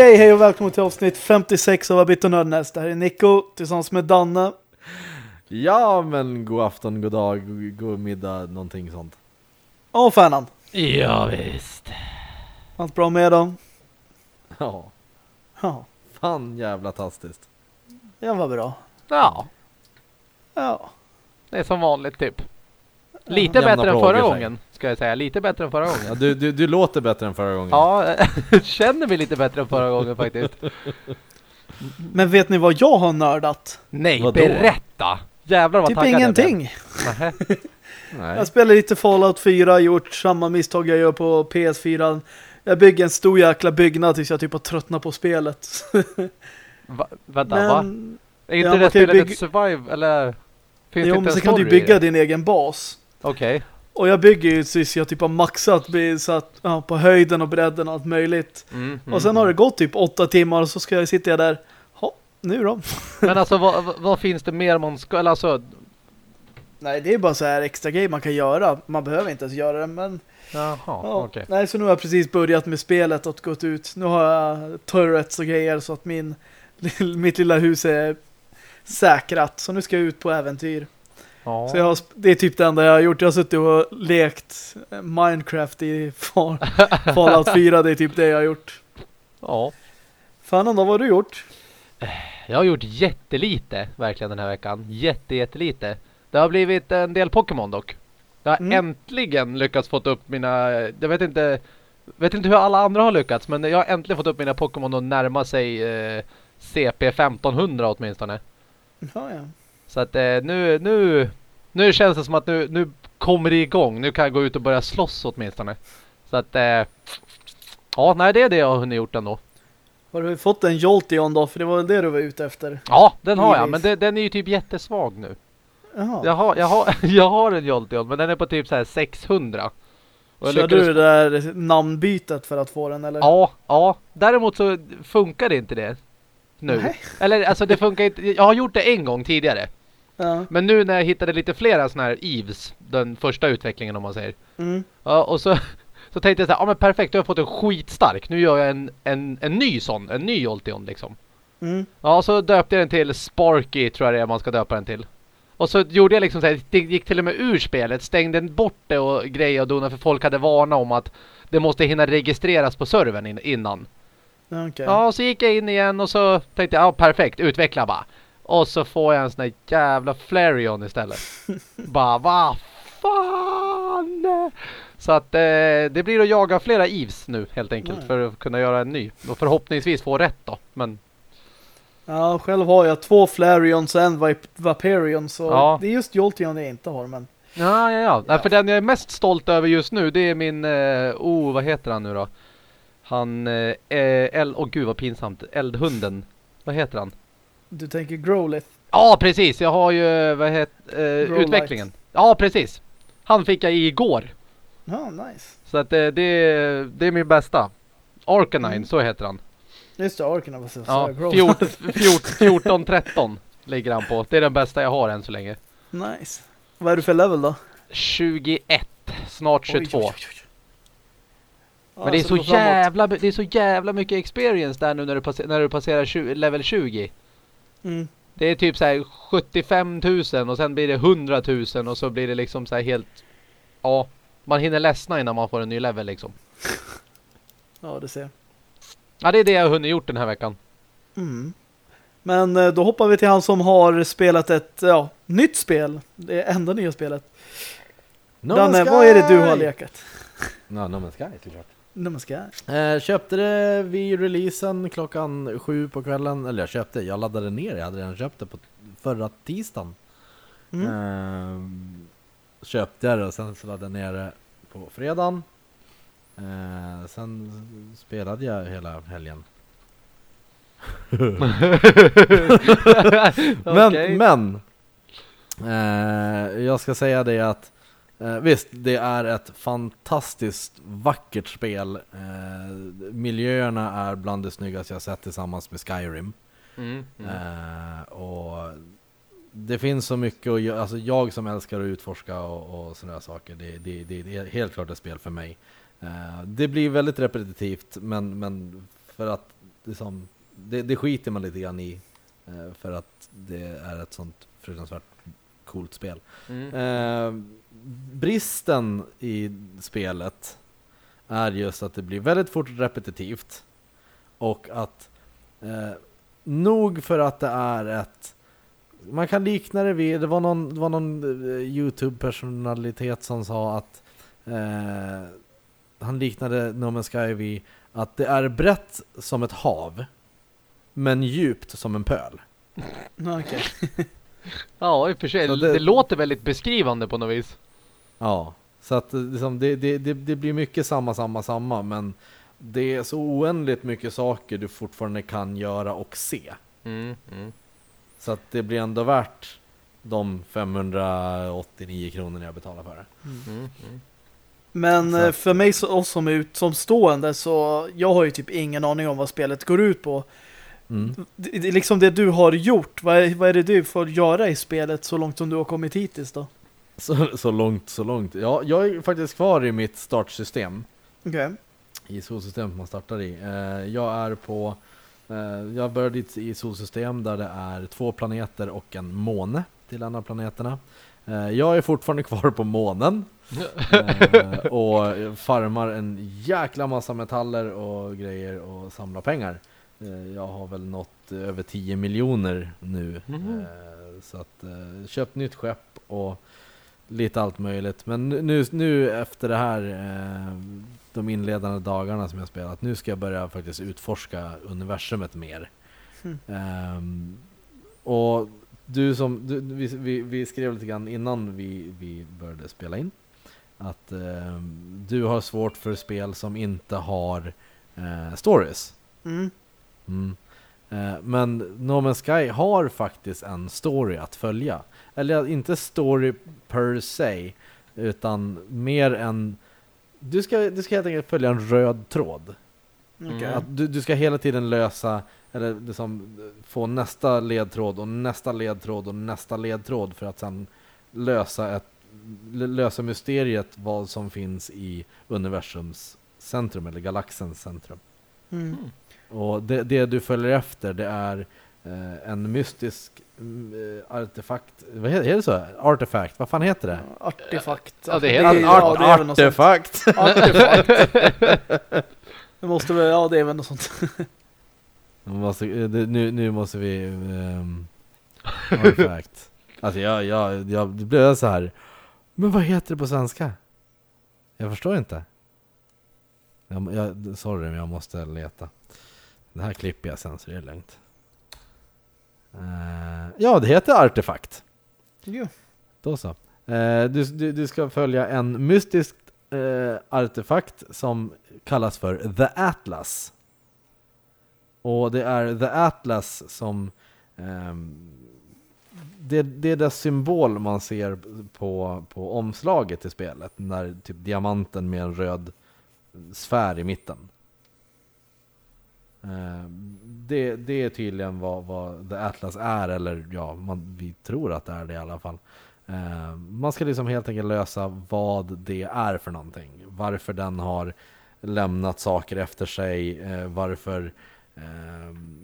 Okej, hej och välkommen till avsnitt 56 av Abit och Nördnäst. Det här är Nico tillsammans med Danne. Ja, men god afton, god dag, god, god middag, någonting sånt. Och Färnan. Ja, visst. Allt bra med dem? Ja, Ja, fan jävla tastiskt. jag var bra. Ja, Ja. det är som vanligt typ. Lite Jämna bättre än förra gången, ska jag säga. Lite bättre än förra Ja, gången. du, du, du låter bättre än förra gången. Ja, känner mig lite bättre än förra gången faktiskt. Men vet ni vad jag har nördat? Nej, Vadå? berätta! Jävlar vad Typ taggad jag ingenting. Nähä. Nej. Jag spelar lite Fallout 4, gjort samma misstag jag gör på PS4. Jag bygger en stor jäkla byggnad tills jag typ har tröttnat på spelet. Va, vänta, va? Men, Är inte Ja, det spelet bygga- ett survive, eller? Finns jo, men en så kan du bygga din egen bas. Okej. Och jag bygger ju tills jag typ har maxat så att, ja, på höjden och bredden och allt möjligt. Mm, mm, Och sen har det gått typ åtta timmar och så ska jag sitta där. Ja, nu då? Men alltså, vad, vad- finns det mer man ska... Eller alltså... Nej, det är bara så här extra grejer man kan göra. Man behöver inte ens göra det, men... Jaha, Ja, okej. Nej, så nu har jag precis börjat med spelet och gått ut. Nu har jag turrets och grejer så att min, mitt lilla hus är säkrat. Så nu ska jag ut på äventyr. Ja. Så har, det är typ det enda jag har gjort. Jag har suttit och lekt Minecraft i Fall, Fallout 4. Det är typ det jag har gjort. ja. Fan, vad har du gjort? Jag har gjort jättelite verkligen den här veckan. Jätte, jättelite. Det har blivit en del Pokémon dock. Jag har Mm. äntligen lyckats fått upp mina... Jag vet inte... Vet inte hur alla andra har lyckats men jag har äntligen fått upp mina Pokémon att närma sig eh, CP 1500 åtminstone. Ja, ja. Så att eh, nu, nu, nu känns det som att nu, nu kommer det igång. Nu kan jag gå ut och börja slåss åtminstone. Så att... Eh, ja, nej det är det jag har hunnit gjort ändå. Har du fått en Jolteon då? För det var väl det du var ute efter. Ja, den har jag. Men det, den är ju typ jättesvag nu. Jaha. Jag har, jag, har, jag har en Jolteon men den är på typ så här 600. Och Kör lyckades- du det där namnbytet för att få den eller? Ja, ja. Däremot så funkar det inte det nu. Nej. Eller alltså det funkar inte. Jag har gjort det en gång tidigare. Ja. Men nu när jag hittade lite flera såna här Eves, den första utvecklingen om man säger. Mm. Ja, och så, så tänkte jag så här, ja men perfekt, jag har fått en skitstark. Nu gör jag en, en, en ny sån, en ny Jolteon liksom. Mm. Ja, så döpte jag den till Sparky tror jag det är man ska döpa den till. Och så gjorde jag liksom så här, det gick till och med ur spelet, stängde bort det och grejer och dona för folk hade varna om att det måste hinna registreras på servern in, innan. Ja, Okej. Ja, och så gick jag in igen och så tänkte jag, ja perfekt, utveckla bara. Och så får jag en sån här jävla Flareon istället. bara, vad fan! Så att eh, det blir att jaga flera Eves nu helt enkelt Nej. för att kunna göra en ny. Och förhoppningsvis få rätt då. Men Ja, själv har jag två Flareons och en Vip- Vaporeon så Ja. det är just Jolteon jag inte har men Ja, ja, ja. Nej, Ja. för den jag är mest stolt över just nu det är min, eh, oh vad heter han nu då? Han, eh, eld, åh gud vad pinsamt, eldhunden. Vad heter han? Du tänker Growlith. Ja, precis. Jag har ju, vad heter, eh, utvecklingen. Ja, precis. Han fick jag igår. Ja, nice. Så att eh, det, det är min bästa. Arcanine, Mm. så heter han. Just det, var så. Ja, så Growlith. 14, 14, 14 13 ligger han på. Det är den bästa jag har än så länge. Nice. Vad är du för level då? 21, snart 22. Oj, oj, oj, Men det är, så jävla, det är så jävla mycket experience där nu när du, passer, när du passerar 20, level 20. Mm. Det är typ så här 75 000 och sen blir det 100 000 och så blir det liksom så här helt... Ja, man hinner ledsna innan man får en ny level liksom. Ja, det ser. Ja, det är det jag har hunnit gjort den här veckan. Mm. Men eh, då hoppar vi till han som har spelat ett ja, nytt spel. Det är enda nya spelet. No Danne, vad är det du har lekat? Ja, No Man's Sky såklart. Sky. Eh, köpte det vid releasen klockan sju på kvällen. Eller jag köpte, jag laddade ner Jag hade redan köpt det på förra tisdagen. Mm. Ehm, köpte jag det och sen så laddade jag ner det på fredagen. Eh, sen spelade jag hela helgen. Men, Okej. men eh, jag ska säga det att eh, visst, det är ett fantastiskt vackert spel. Eh, miljöerna är bland det snyggaste jag sett tillsammans med Skyrim. Mm, mm. Eh, och det finns så mycket att göra, alltså jag som älskar att utforska och, och sådana saker, det, det, det, är helt klart ett spel för mig. Eh, det blir väldigt repetitivt, men, men för att det, som, det, det skiter man lite grann i eh, för att det är ett sånt fruktansvärt coolt spel. Mm. Bristen i spelet är just att det blir väldigt fort repetitivt och att eh, nog för att det är ett man kan likna det vid, det var någon, det var någon eh, Youtube-personalitet som sa att eh, han liknade No Man's Sky vid att det är brett som ett hav men djupt som en pöl. Ja, Okej. Ja, i och för sig. Det... det- låter väldigt beskrivande på något vis. Ja, så att eh, liksom, det, det, det, det blir mycket samma, samma, samma men det är så oändligt mycket saker du fortfarande kan göra och se. Mm. Mm. Så att det blir ändå värt de 589 kronor jag betalar för det. Mm. Mm. Men Så eh, för mig så, som är utomstående så jag har ju typ ingen aning om vad spelet går ut på. Mm. Det, det, är liksom det du har gjort, vad är, vad är det du får göra i spelet så långt som du har kommit hittills då? Så, så långt, så långt. Ja, jag är faktiskt kvar i mitt startsystem. Okej. I solsystemet man startar i. Eh, jag är på... Eh, jag började i solsystem där det är två planeter och en måne till en av planeterna. Eh, jag är fortfarande kvar på månen. Och farmar en jäkla massa metaller och grejer och samlar pengar. Jag har väl nått över 10 miljoner nu. Eh, så att köpt nytt skepp och lite allt möjligt. Men nu, nu efter det här, eh, de inledande dagarna som jag spelat, nu ska jag börja faktiskt utforska universumet mer. Mm. Ehm, och du som, du, vi, vi, vi skrev lite grann innan vi, vi började spela in att ehm, du har svårt för spel som inte har eh, stories. Mm. Mm. Eh, Men No Man's Sky har faktiskt en story att följa. Eller inte story per se, utan mer en... Du ska, du ska helt enkelt följa en röd tråd. Mm. Att du, du ska hela tiden lösa, eller liksom få nästa ledtråd och nästa ledtråd och nästa ledtråd för att sen lösa, ett, lösa mysteriet vad som finns i universums centrum, eller galaxens centrum. Mm. Och det, det du följer efter det är eh, en mystisk mm, artefakt, vad heter, är det så? Artefakt, vad fan heter det? Artefakt. Ja, det heter- är- Art, ja, det artefakt! Artefakt. Det måste väl, ja det är väl något sånt. Måste, eh, det, nu, nu måste vi... Um, artefakt. Alltså jag, jag, jag det blev så här. Men vad heter det på svenska? Jag förstår inte. Jag, jag, sorry men jag måste leta. Det här klipper jag sen så det är lugnt. Eh, ja, det heter artefakt. Jo. Då så. Eh, du, du, du ska följa en mystisk eh, artefakt som kallas för The Atlas. Och det är The Atlas som ehm, det, det är dess symbol man ser på, på omslaget i spelet. Den där typ diamanten med en röd sfär i mitten. Eh, det, det är tydligen vad, vad The Atlas är, eller ja, man, vi tror att det är det i alla fall. Eh, man ska liksom helt enkelt lösa vad det är för någonting. Varför den har lämnat saker efter sig, eh, varför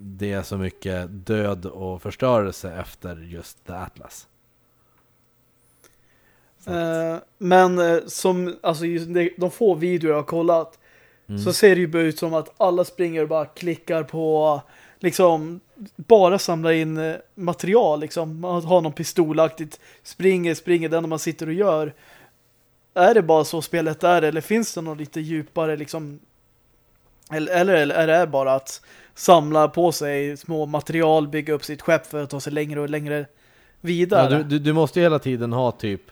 det är så mycket död och förstörelse efter just The Atlas. Att- men som, alltså just de få videor jag har kollat mm. så ser det ju ut som att alla springer och bara klickar på liksom bara samlar in eh, material liksom. Man har någon pistolaktigt springer, springer den man sitter och gör. Är det bara så spelet är eller finns det något lite djupare liksom eller, eller, eller är det bara att samla på sig små material, bygga upp sitt skepp för att ta sig längre och längre vidare? Ja, du, du, du måste ju hela tiden ha typ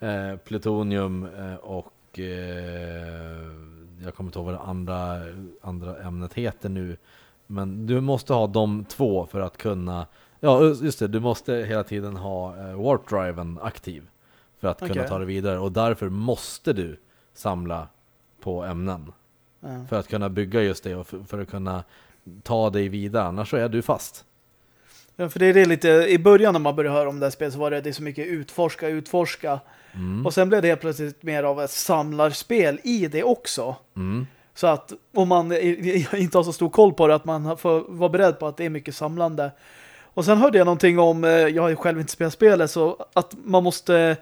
eh, plutonium eh, och eh, jag kommer inte ihåg vad det andra, andra ämnet heter nu. Men du måste ha de två för att kunna, ja just det, du måste hela tiden ha eh, warp driven aktiv för att kunna Okej. ta det vidare och därför måste du samla på ämnen Ja. för att kunna bygga just det och för, för att kunna ta dig vidare, annars så är du fast. Ja, för det är det lite, i början när man började höra om det här spelet så var det, det så mycket utforska, utforska. Mm. Och sen blev det helt plötsligt mer av ett samlarspel i det också. Mm. Så att om man inte har så stor koll på det att man får vara beredd på att det är mycket samlande. Och sen hörde jag någonting om, eh, jag har ju själv inte spelat spelet, så att man måste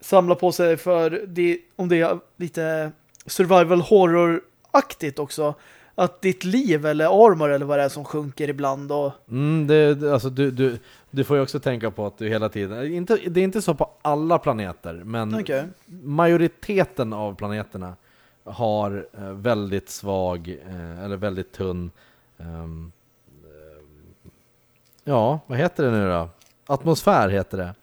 samla på sig för det, om det är lite survival horror-aktigt också. Att ditt liv eller armor eller vad det är som sjunker ibland. Och... Mm, det, alltså du, du, du får ju också tänka på att du hela tiden, inte, det är inte så på alla planeter, men okay. majoriteten av planeterna har eh, väldigt svag, eh, eller väldigt tunn, um, ja, vad heter det nu då? Atmosfär heter det.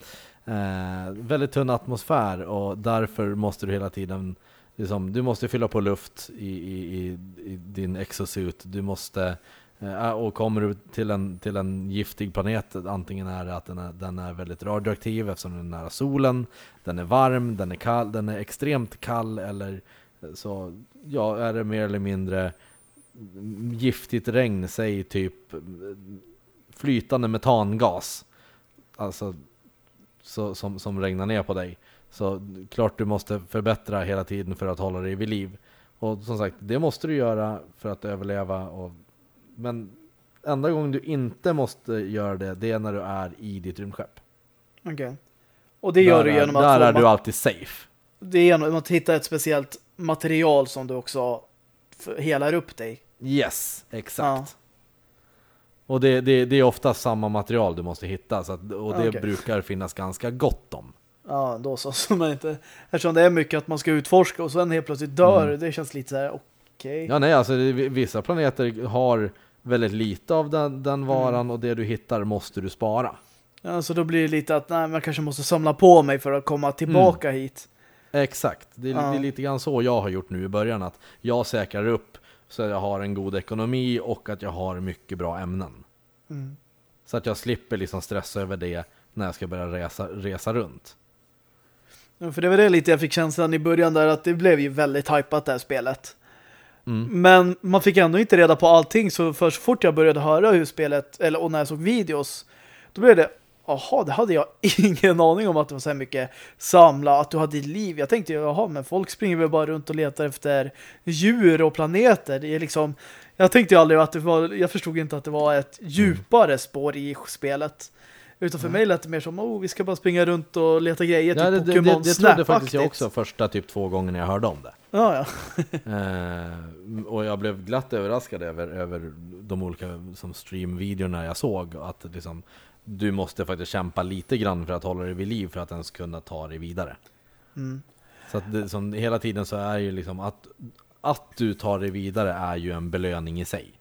Eh, väldigt tunn atmosfär och därför måste du hela tiden liksom, du måste fylla på luft i, i, i din exosuit. Du måste eh, ah, och kommer du till en, till en giftig planet, antingen är det att den är, den är väldigt radioaktiv eftersom den är nära solen, den är varm, den är kall, den är extremt kall eller eh, så ja, är det mer eller mindre giftigt regn, säg typ eh, flytande metangas. Alltså så, som, som regnar ner på dig. Så klart du måste förbättra hela tiden för att hålla dig vid liv. Och som sagt, det måste du göra för att överleva. Och, men enda gången du inte måste göra det, det är när du är i ditt rymdskepp. Okej. Okay. Och det gör där du genom att... Där är du alltid safe. Det är genom att hitta ett speciellt material som du också helar upp dig. Yes, exakt. Ja. Och det, det, det är ofta samma material du måste hitta så att, och det okay. brukar finnas ganska gott om. Ja, då så. så man inte, eftersom det är mycket att man ska utforska och sen helt plötsligt dör, mm. det känns lite så här okej. Okay. Ja, nej, alltså vissa planeter har väldigt lite av den, den varan mm. och det du hittar måste du spara. Ja, så då blir det lite att nej, man kanske måste samla på mig för att komma tillbaka mm. hit. Exakt, det är, ja. det är, lite grann så jag har gjort nu i början att jag säkrar upp så att jag har en god ekonomi och att jag har mycket bra ämnen. Mm. Så att jag slipper liksom stressa över det när jag ska börja resa, resa runt. För det var det lite jag fick känslan i början där att det blev ju väldigt hypat det här spelet. Mm. Men man fick ändå inte reda på allting så för så fort jag började höra hur spelet, eller och när jag såg videos, då blev det Jaha, det hade jag ingen aning om att det var så här mycket samla, att du hade liv. Jag tänkte, jaha, men folk springer väl bara runt och letar efter djur och planeter. Det är liksom, jag tänkte ju aldrig att det var, jag förstod inte att det var ett djupare spår i spelet. Utan för mm. mig lät det mer som, oh, vi ska bara springa runt och leta grejer, ja, typ det, Pokémon det, det, det trodde faktiskt jag också första typ två gånger jag hörde om det. Ja, ja. eh, och jag blev glatt överraskad över, över de olika som streamvideorna jag såg. Att liksom, du måste faktiskt kämpa lite grann för att hålla dig vid liv för att ens kunna ta dig vidare. Mm. Så att det, som, hela tiden så är ju liksom att, att du tar dig vidare är ju en belöning i sig.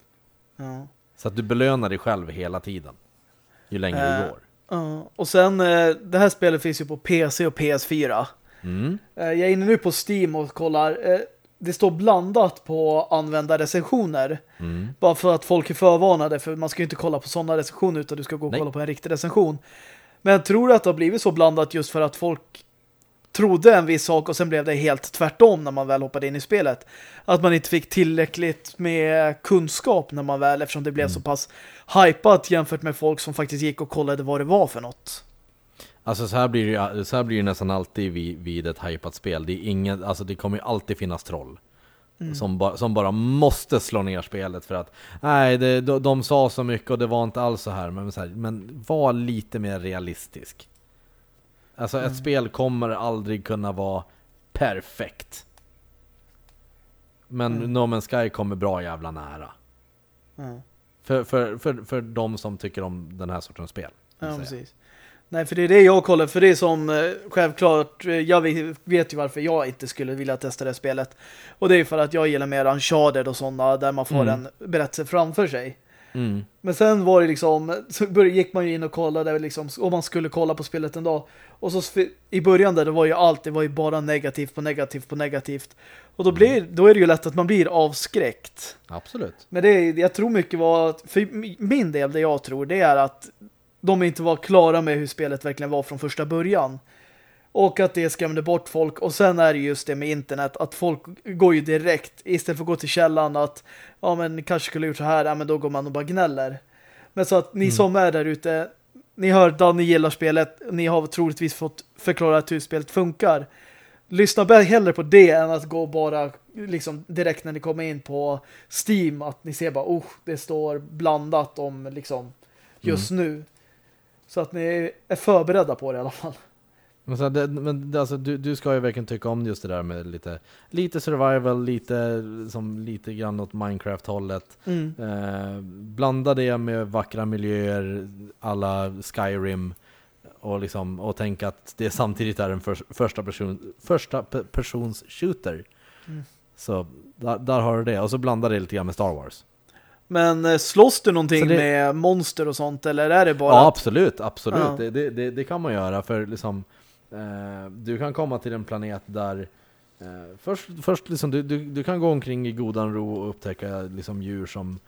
Ja. Så att du belönar dig själv hela tiden. Ju längre äh, det går. Uh, och sen, uh, det här spelet finns ju på PC och PS4. Mm. Uh, jag är inne nu på Steam och kollar det står blandat på användarrecensioner. Mm. Bara för att folk är förvarnade. För man ska ju inte kolla på sådana recensioner utan du ska gå och Nej. kolla på en riktig recension. Men jag tror att det har blivit så blandat just för att folk trodde en viss sak och sen blev det helt tvärtom när man väl hoppade in i spelet. Att man inte fick tillräckligt med kunskap när man väl, eftersom det blev mm. så pass hypat jämfört med folk som faktiskt gick och kollade vad det var för något. Alltså så här blir det, så här blir det nästan alltid vid, vid ett hypat spel. Det, är ingen, alltså det kommer ju alltid finnas troll. Mm. Som, ba, som bara måste slå ner spelet för att nej, det, de, de sa så mycket och det var inte alls så här. Men, så här, men var lite mer realistisk. Alltså mm. ett spel kommer aldrig kunna vara perfekt. Men mm. No Man's Sky kommer bra jävla nära. Mm. För, för, för, för de som tycker om den här sortens spel. Ja, precis. Nej, för det är det jag kollar. För det är som eh, självklart, eh, jag vet ju varför jag inte skulle vilja testa det spelet. Och det är för att jag gillar mer Uncharted och sådana där man får mm. en berättelse framför sig. Mm. Men sen var det liksom, så gick man ju in och kollade liksom, om man skulle kolla på spelet en dag. Och så i början där det var ju allt, det var ju bara negativt på negativt på negativt. Och då, mm. blir, då är det ju lätt att man blir avskräckt. Absolut. Men det, jag tror mycket var, för min del, det jag tror, det är att de inte var klara med hur spelet verkligen var från första början. Och att det skrämde bort folk. Och sen är det just det med internet. Att folk går ju direkt. Istället för att gå till källan. Att ja men kanske skulle gjort så här. Ja men då går man och bara gnäller. Men så att ni mm. som är där ute. Ni hör att ni gillar spelet. Ni har troligtvis fått förklara hur spelet funkar. lyssna hellre på det än att gå bara liksom direkt när ni kommer in på Steam att ni ser bara, oh, det står blandat om liksom just nu. Så att ni är förberedda på det i alla fall. Men, här, det, men alltså, du, du ska ju verkligen tycka om just det där med lite, lite survival, lite, som lite grann åt Minecraft-hållet. Mm. Eh, blanda det med vackra miljöer, alla Skyrim. Och, liksom, och tänka att det samtidigt är en för, första, person, första pe- persons shooter. Mm. Så där, där har du det. Och så blanda det lite grann med Star Wars. Men eh, slåss du någonting det- med monster och sånt eller är det bara Ja, absolut, absolut. Ja. Det, det, det, kan man göra för liksom Du kan komma till en planet där eh, Först, först liksom, du, du, du kan gå omkring i godan ro och upptäcka liksom djur som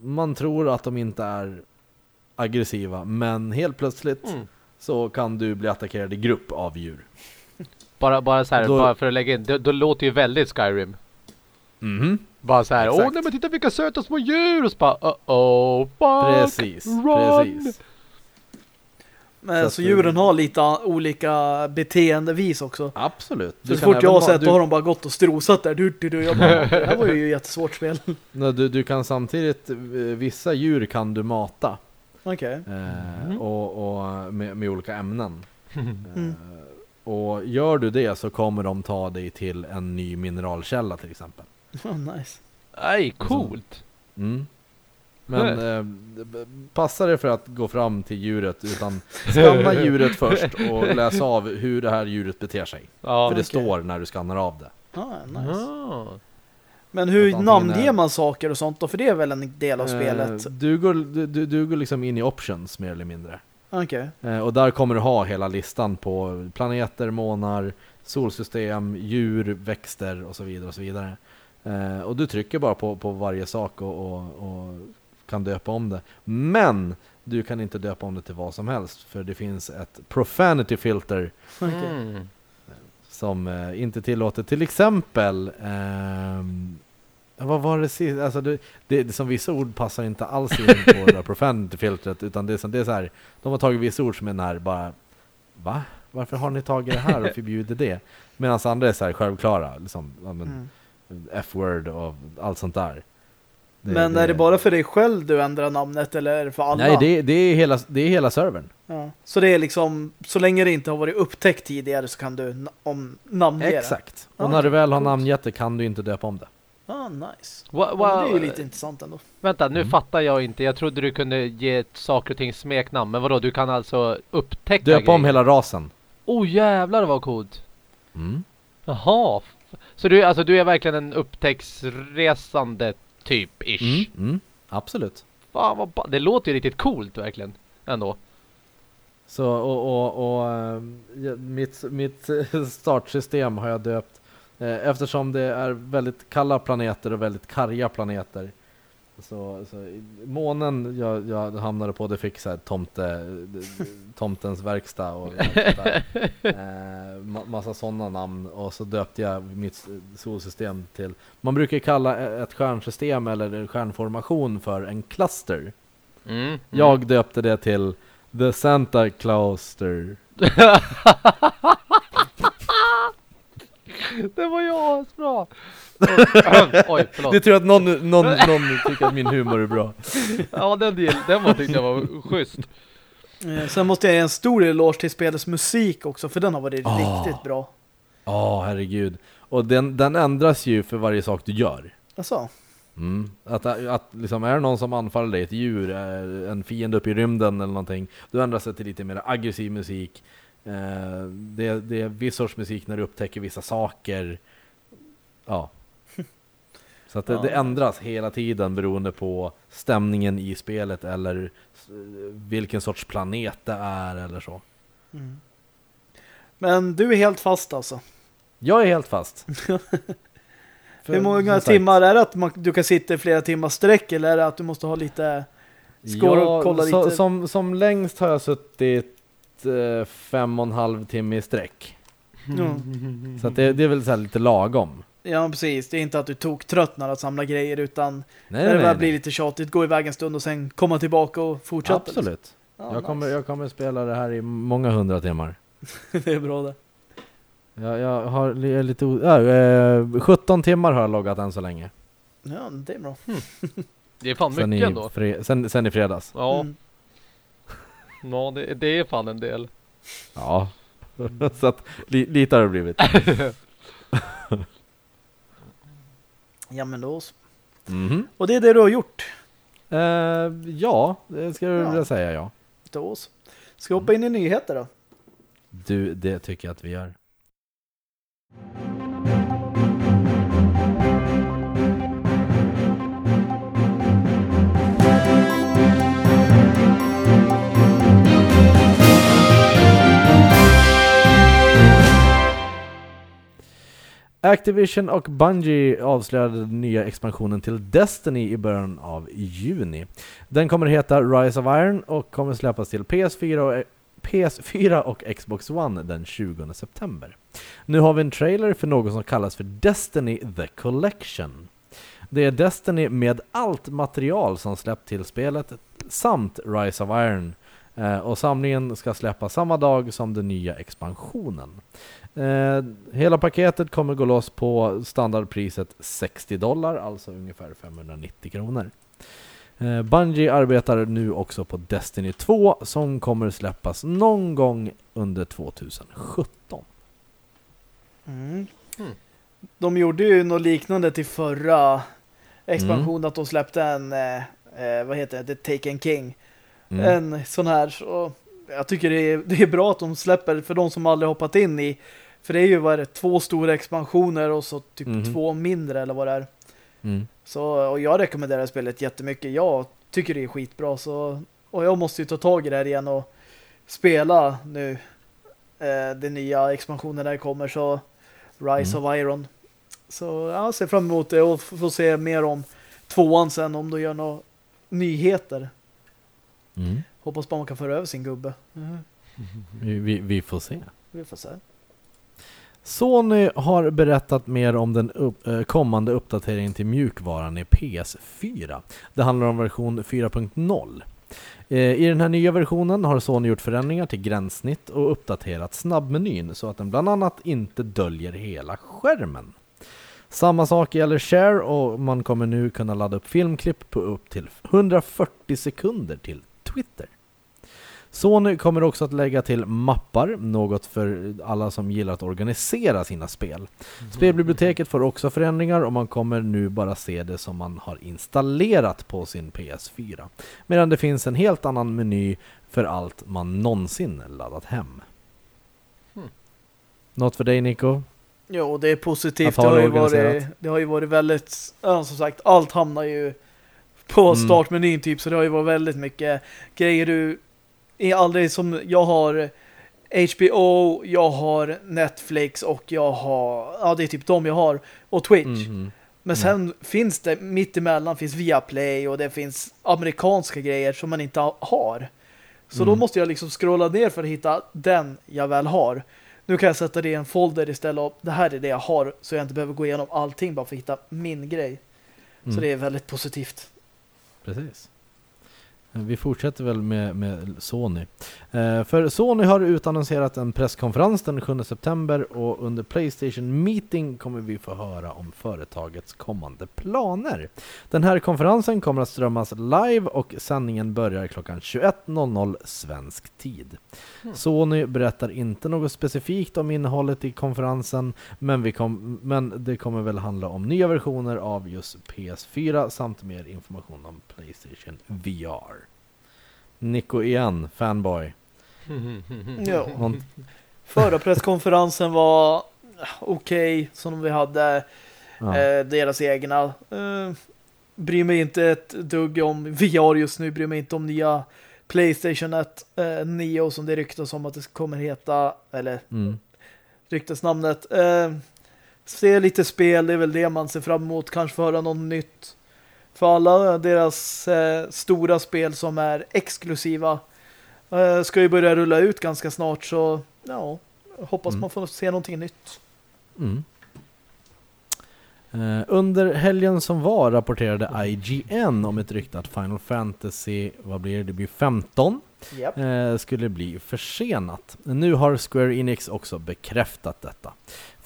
Man tror att de inte är aggressiva Men helt plötsligt Mm. så kan du bli attackerad i grupp av djur Bara, bara så här, Då- bara för att lägga in. Det, då låter ju väldigt Skyrim. Mhm. Bara så här, åh nej men titta vilka söta små djur! Och så bara, uh oh, fuck, Precis, run! precis Men, Så så, djuren har lite olika beteendevis också. Absolut Så kan fort jag har ha- sett du- har de bara gått och strosat där. Du, du, du. Jag bara, det här var ju ett jättesvårt spel. Nej, du, du kan samtidigt, eh, vissa djur kan du mata Okej. eh, Mhm. och, och med, med olika ämnen. Mm. Eh, och gör du det så kommer de ta dig till en ny mineralkälla till exempel. Oh, nice. Nej, coolt! Mm. Men eh, passa dig för att gå fram till djuret utan skanna djuret först och läs av hur det här djuret beter sig. Ja. För det okej. står när du skannar av det. Ah, nice. Ah. Men hur namnger är- man saker och sånt då? För det är väl en del av spelet? Eh, du, går, du, du, du går liksom in i options mer eller mindre. Okej. Eh, och där kommer du ha hela listan på planeter, månar, solsystem, djur, växter och så vidare. Och så vidare. Eh, och du trycker bara på, på varje sak och, och, och kan döpa om det. Men du kan inte döpa om det till vad som helst för det finns ett profanity filter. Mm. som eh, inte tillåter till exempel ehm, vad var det sist? Alltså det, det, som vissa ord passar inte alls in på det där profanity-filtret utan det är, som, det är så här, de har tagit vissa ord som är den här bara Va? Varför har ni tagit det här och förbjudit det? Medan andra är så här självklara, liksom, Mm. F-word och allt sånt där. Det- Men är det bara för dig själv du ändrar namnet eller är det för alla? Nej, det, det, är hela, det är hela servern. Ja. Så det är liksom, så länge det inte har varit upptäckt tidigare så kan du om namnge det? Exakt. Och Ja, när du väl har namngett det kan du inte döpa om det. Ah, nice. Ja, wa- men det är ju lite intressant ändå. Vänta, nu Mm. fattar jag inte. Jag trodde du kunde ge saker och ting smeknamn. Men vadå, du kan alltså upptäcka Döpa om grejer? hela rasen. Oh jävlar vad coolt! Mm. Jaha! Så du, alltså, du är verkligen en upptäcktsresande typ, ish? Mm. Mm. Absolut. Fan vad ba- Det låter ju riktigt coolt verkligen. Ändå. Så och, och, och ehm, mitt, mitt startsystem har jag döpt eh, eftersom det är väldigt kalla planeter och väldigt karga planeter. Så, så månen jag, jag hamnade på det fick så här tomte, tomtens verkstad och eh, ma- massa sådana namn och så döpte jag mitt solsystem till man brukar kalla ett stjärnsystem eller en stjärnformation för en cluster. Mm. Jag döpte det till The Santa Clauster. Det var ju asbra! Oj, förlåt. Det tror jag att någon, någon, någon tycker att min humor är bra. Ja, den, del, den var, tyckte jag var schysst. Eh, Sen måste jag ge en stor eloge till spelets musik också, för den har varit Ah. riktigt bra. Ja, herregud. Och den, den ändras ju för varje sak du gör. Alltså, Mm. Att, att liksom, är det någon som anfaller dig, ett djur, eh, en fiende uppe i rymden eller någonting, då ändras det till lite mer aggressiv musik. Eh, det, det är viss sorts musik när du upptäcker vissa saker. Ja. Så att det, Ja. det ändras hela tiden beroende på stämningen i spelet eller vilken sorts planet det är eller så. mm. Men du är helt fast alltså. Jag är helt fast. För, Hur många timmar är det att man, du kan sitta i flera timmar sträck eller är det att du måste ha lite... Ska du kolla lite? Som, som längst har jag suttit fem och en halv timme i sträck. Ja. Så att det, det är väl så här lite lagom. Ja, precis. Det är inte att du tog tröttnar att samla grejer utan Nej, när det nej, väl nej. blir lite tjatigt, gå iväg en stund och sen komma tillbaka och fortsätta. Absolut. Ja, jag, nice. kommer, jag kommer spela det här i många hundra timmar. det är bra det. Jag, jag har li- lite ja, eh, 17 timmar har jag loggat än så länge. Ja, det är bra. Det är fan Sen mycket i, ändå. fre- sen, sen i fredags. Ja, Mm. Ja det, det är fan en del. Ja. så att li, lite har det blivit. Ja, men då så. Mhm. Och det är det du har gjort. Eh, ja, det ska jag Ja. vilja säga ja. Då så. Ska vi hoppa in i nyheter då? Du, det tycker jag att vi gör. Activision och Bungie avslöjade den nya expansionen till Destiny i början av juni. Den kommer heta Rise of Iron och kommer släppas till PS4 och PS4 och Xbox One den 20 september. Nu har vi en trailer för något som kallas för Destiny The Collection. Det är Destiny med allt material som släppt till spelet samt Rise of Iron. Eh, och samlingen ska släppas samma dag som den nya expansionen. Eh, hela paketet kommer gå loss på standardpriset 60 dollar, alltså ungefär 590 kronor. Eh, Bungie arbetar nu också på Destiny 2 som kommer släppas någon gång under 2017. Mm. Mm. De gjorde ju något liknande till förra expansionen Mm. att de släppte en eh, eh, vad heter det? The Taken King. Mm. En sån här så jag tycker det är, det är bra att de släpper för de som aldrig hoppat in i för det är ju vad är det, två stora expansioner och så typ Mhm. två mindre eller vad det är. Mm. Så, och jag rekommenderar spelet jättemycket. Jag tycker det är skitbra. Så, och jag måste ju ta tag i det här igen och spela nu eh, den nya expansionen där kommer. Så Rise Mm. of Iron. Så jag ser fram emot det och får se mer om tvåan sen om de gör några nyheter. Mm. Hoppas bara man kan föra över sin gubbe. Vi, vi, vi får se. Vi får se. Sony har berättat mer om den upp, eh, kommande uppdateringen till mjukvaran i PS4. Det handlar om version 4.0. Eh, I den här nya versionen har Sony gjort förändringar till gränssnitt och uppdaterat snabbmenyn så att den bland annat inte döljer hela skärmen. Samma sak gäller Share och man kommer nu kunna ladda upp filmklipp på upp till 140 sekunder till Twitter. Sony kommer också att lägga till mappar, något för alla som gillar att organisera sina spel. Spelbiblioteket får också förändringar och man kommer nu bara se det som man har installerat på sin PS4. Medan det finns en helt annan meny för allt man någonsin laddat hem. Hmm. Något för dig Nico? Jo, det är positivt. Det ha har, ju varit, det har ju varit väldigt, ja, som sagt, allt hamnar ju på Mm. startmenyn typ, så det har ju varit väldigt mycket grejer du är aldrig som, jag har HBO, jag har Netflix och jag har, ja det är typ de jag har, och Twitch. Mhm. Men sen finns det, mitt emellan finns Viaplay och det finns amerikanska grejer som man inte ha- har. Så då Mm. måste jag liksom scrolla ner för att hitta den jag väl har. Nu kan jag sätta det i en folder istället och det här är det jag har så jag inte behöver gå igenom allting bara för att hitta min grej. Så Mm. det är väldigt positivt. Precis. Vi fortsätter väl med, med Sony. Eh, för Sony har utannonserat en presskonferens den 7 september och under Playstation Meeting kommer vi få höra om företagets kommande planer. Den här konferensen kommer att strömmas live och sändningen börjar klockan 21.00 svensk tid. Hmm. Sony berättar inte något specifikt om innehållet i konferensen men, kom, men det kommer väl handla om nya versioner av just PS4 samt mer information om Playstation VR. Nico igen, fanboy. Ja. Någon, Förra presskonferensen var okej som vi hade ja. eh, deras egna. Eh, bryr mig inte ett dugg om VR just nu, bryr mig inte om nya Playstation 1 eh, Neo som det ryktas om att det kommer heta, eller Mm. ryktesnamnet. Eh, se lite spel, det är väl det man ser fram emot. Kanske få höra något nytt. För alla deras eh, stora spel som är exklusiva eh, ska ju börja rulla ut ganska snart så ja, hoppas Mm. man får se någonting nytt. Mm. Eh, under helgen som var rapporterade IGN om ett rykte att Final Fantasy, vad blir det, det blir 15, Japp. eh, skulle bli försenat. Nu har Square Enix också bekräftat detta.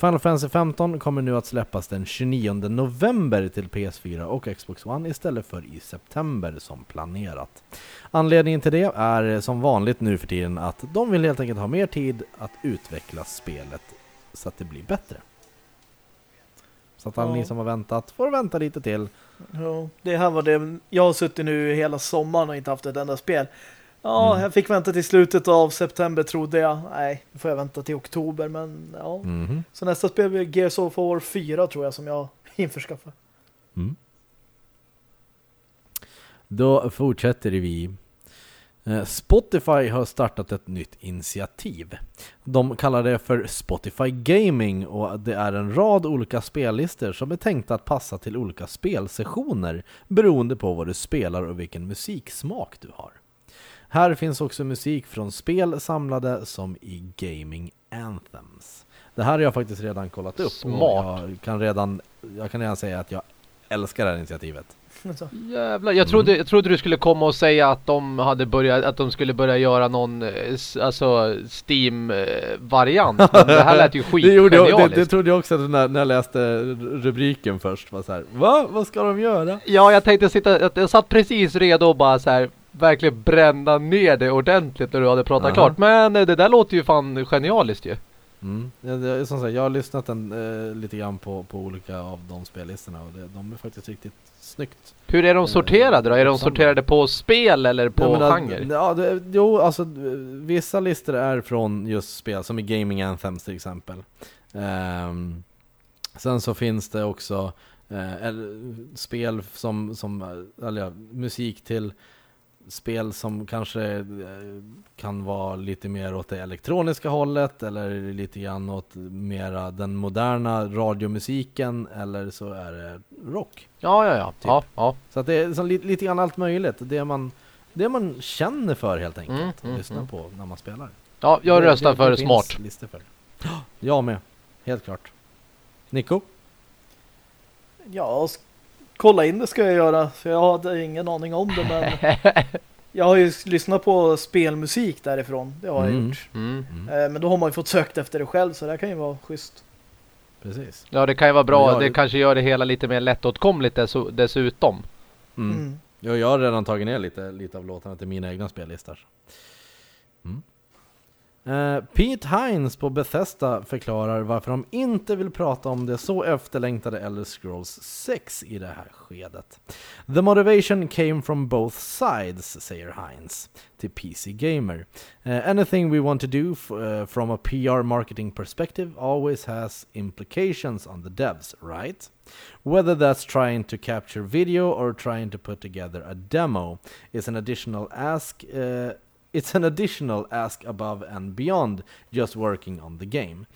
Final Fantasy 15 kommer nu att släppas den 29 november till PS4 och Xbox One istället för i september som planerat. Anledningen till det är som vanligt nu för tiden att de vill helt enkelt ha mer tid att utveckla spelet så att det blir bättre. Så att alla Ja. ni som har väntat får vänta lite till. Ja, det här var det. Jag har suttit nu hela sommaren och inte haft ett enda spel. Ja, Mm. jag fick vänta till slutet av september trodde jag. Nej, nu får jag vänta till oktober. Men ja. Mhm. Så nästa spel blir Gears of War 4 tror jag som jag införskaffar. Mm. Då fortsätter vi. Eh, Spotify har startat ett nytt initiativ. De kallar det för Spotify Gaming och det är en rad olika spellistor som är tänkta att passa till olika spelsessioner beroende på vad du spelar och vilken musiksmak du har. Här finns också musik från spel samlade som i Gaming Anthems. Det här har jag faktiskt redan kollat upp och Smart. jag kan redan, jag kan redan säga att jag älskar det här initiativet. Så. Jävlar, jag trodde, jag trodde du skulle komma och säga att de hade börjat, att de skulle börja göra någon, eh, alltså Steam-variant. Det här lät ju det, gjorde jag, det, det trodde jag också att när, när jag läste rubriken först. Var så här, Va? Vad ska de göra? Ja, jag tänkte sitta, att jag satt precis redo och bara så här verkligen bränna ner det ordentligt när du hade pratat Aha. klart. Men eh, det där låter ju fan genialiskt ju. Mm. Ja, det, är som sagt, jag har lyssnat en, eh, lite grann på, på olika av de spellistorna och det, de är faktiskt riktigt snyggt. Hur är de sorterade då? Är de sorterade på spel eller på Ja, men, genre? Ja, det, jo, alltså eh, vissa listor är från just spel, som i Gaming Anthems till exempel. Ehm, sen så finns det också eh, spel som, som, eh, eller ja, musik till spel som kanske eh, kan vara lite mer åt det elektroniska hållet eller lite grann åt mera den moderna radiomusiken eller så är det rock. Ja, ja, ja. Typ. ja, ja. Så att det är så lite, lite grann allt möjligt. Det man, det man känner för helt enkelt. Mm, mm, lyssnar mm. på när man spelar. ja jag Det- röstar det- för det smart. listor för. Jag med. Helt klart. Nico? Ja, s- kolla in det ska jag göra. För jag hade ingen aning om det. Men jag har ju lyssnat på spelmusik därifrån. Det har jag Mm. gjort. Mm. Mm, Eh, Men då har man ju fått sökt efter det själv. Så det här kan ju vara schysst. precis. Ja, det kan ju vara bra. Det kanske gör det hela lite mer lättåtkomligt dess- dessutom. Mm. Mm. Ja, jag har redan tagit ner lite, lite av låtarna till mina egna spellistor. Mm. Eh, Pete Hines på Bethesda förklarar varför de inte vill prata om det så efterlängtade Elder Scrolls 6 i det här skedet. The motivation came from both sides, säger Hines till PC Gamer. Uh, anything we want to do f- eh, from a PR marketing perspective always has implications on the devs, right? Whether that's trying to capture video or trying to put together a demo is an additional ask. Uh, it's an additional ask above and beyond just working on the game.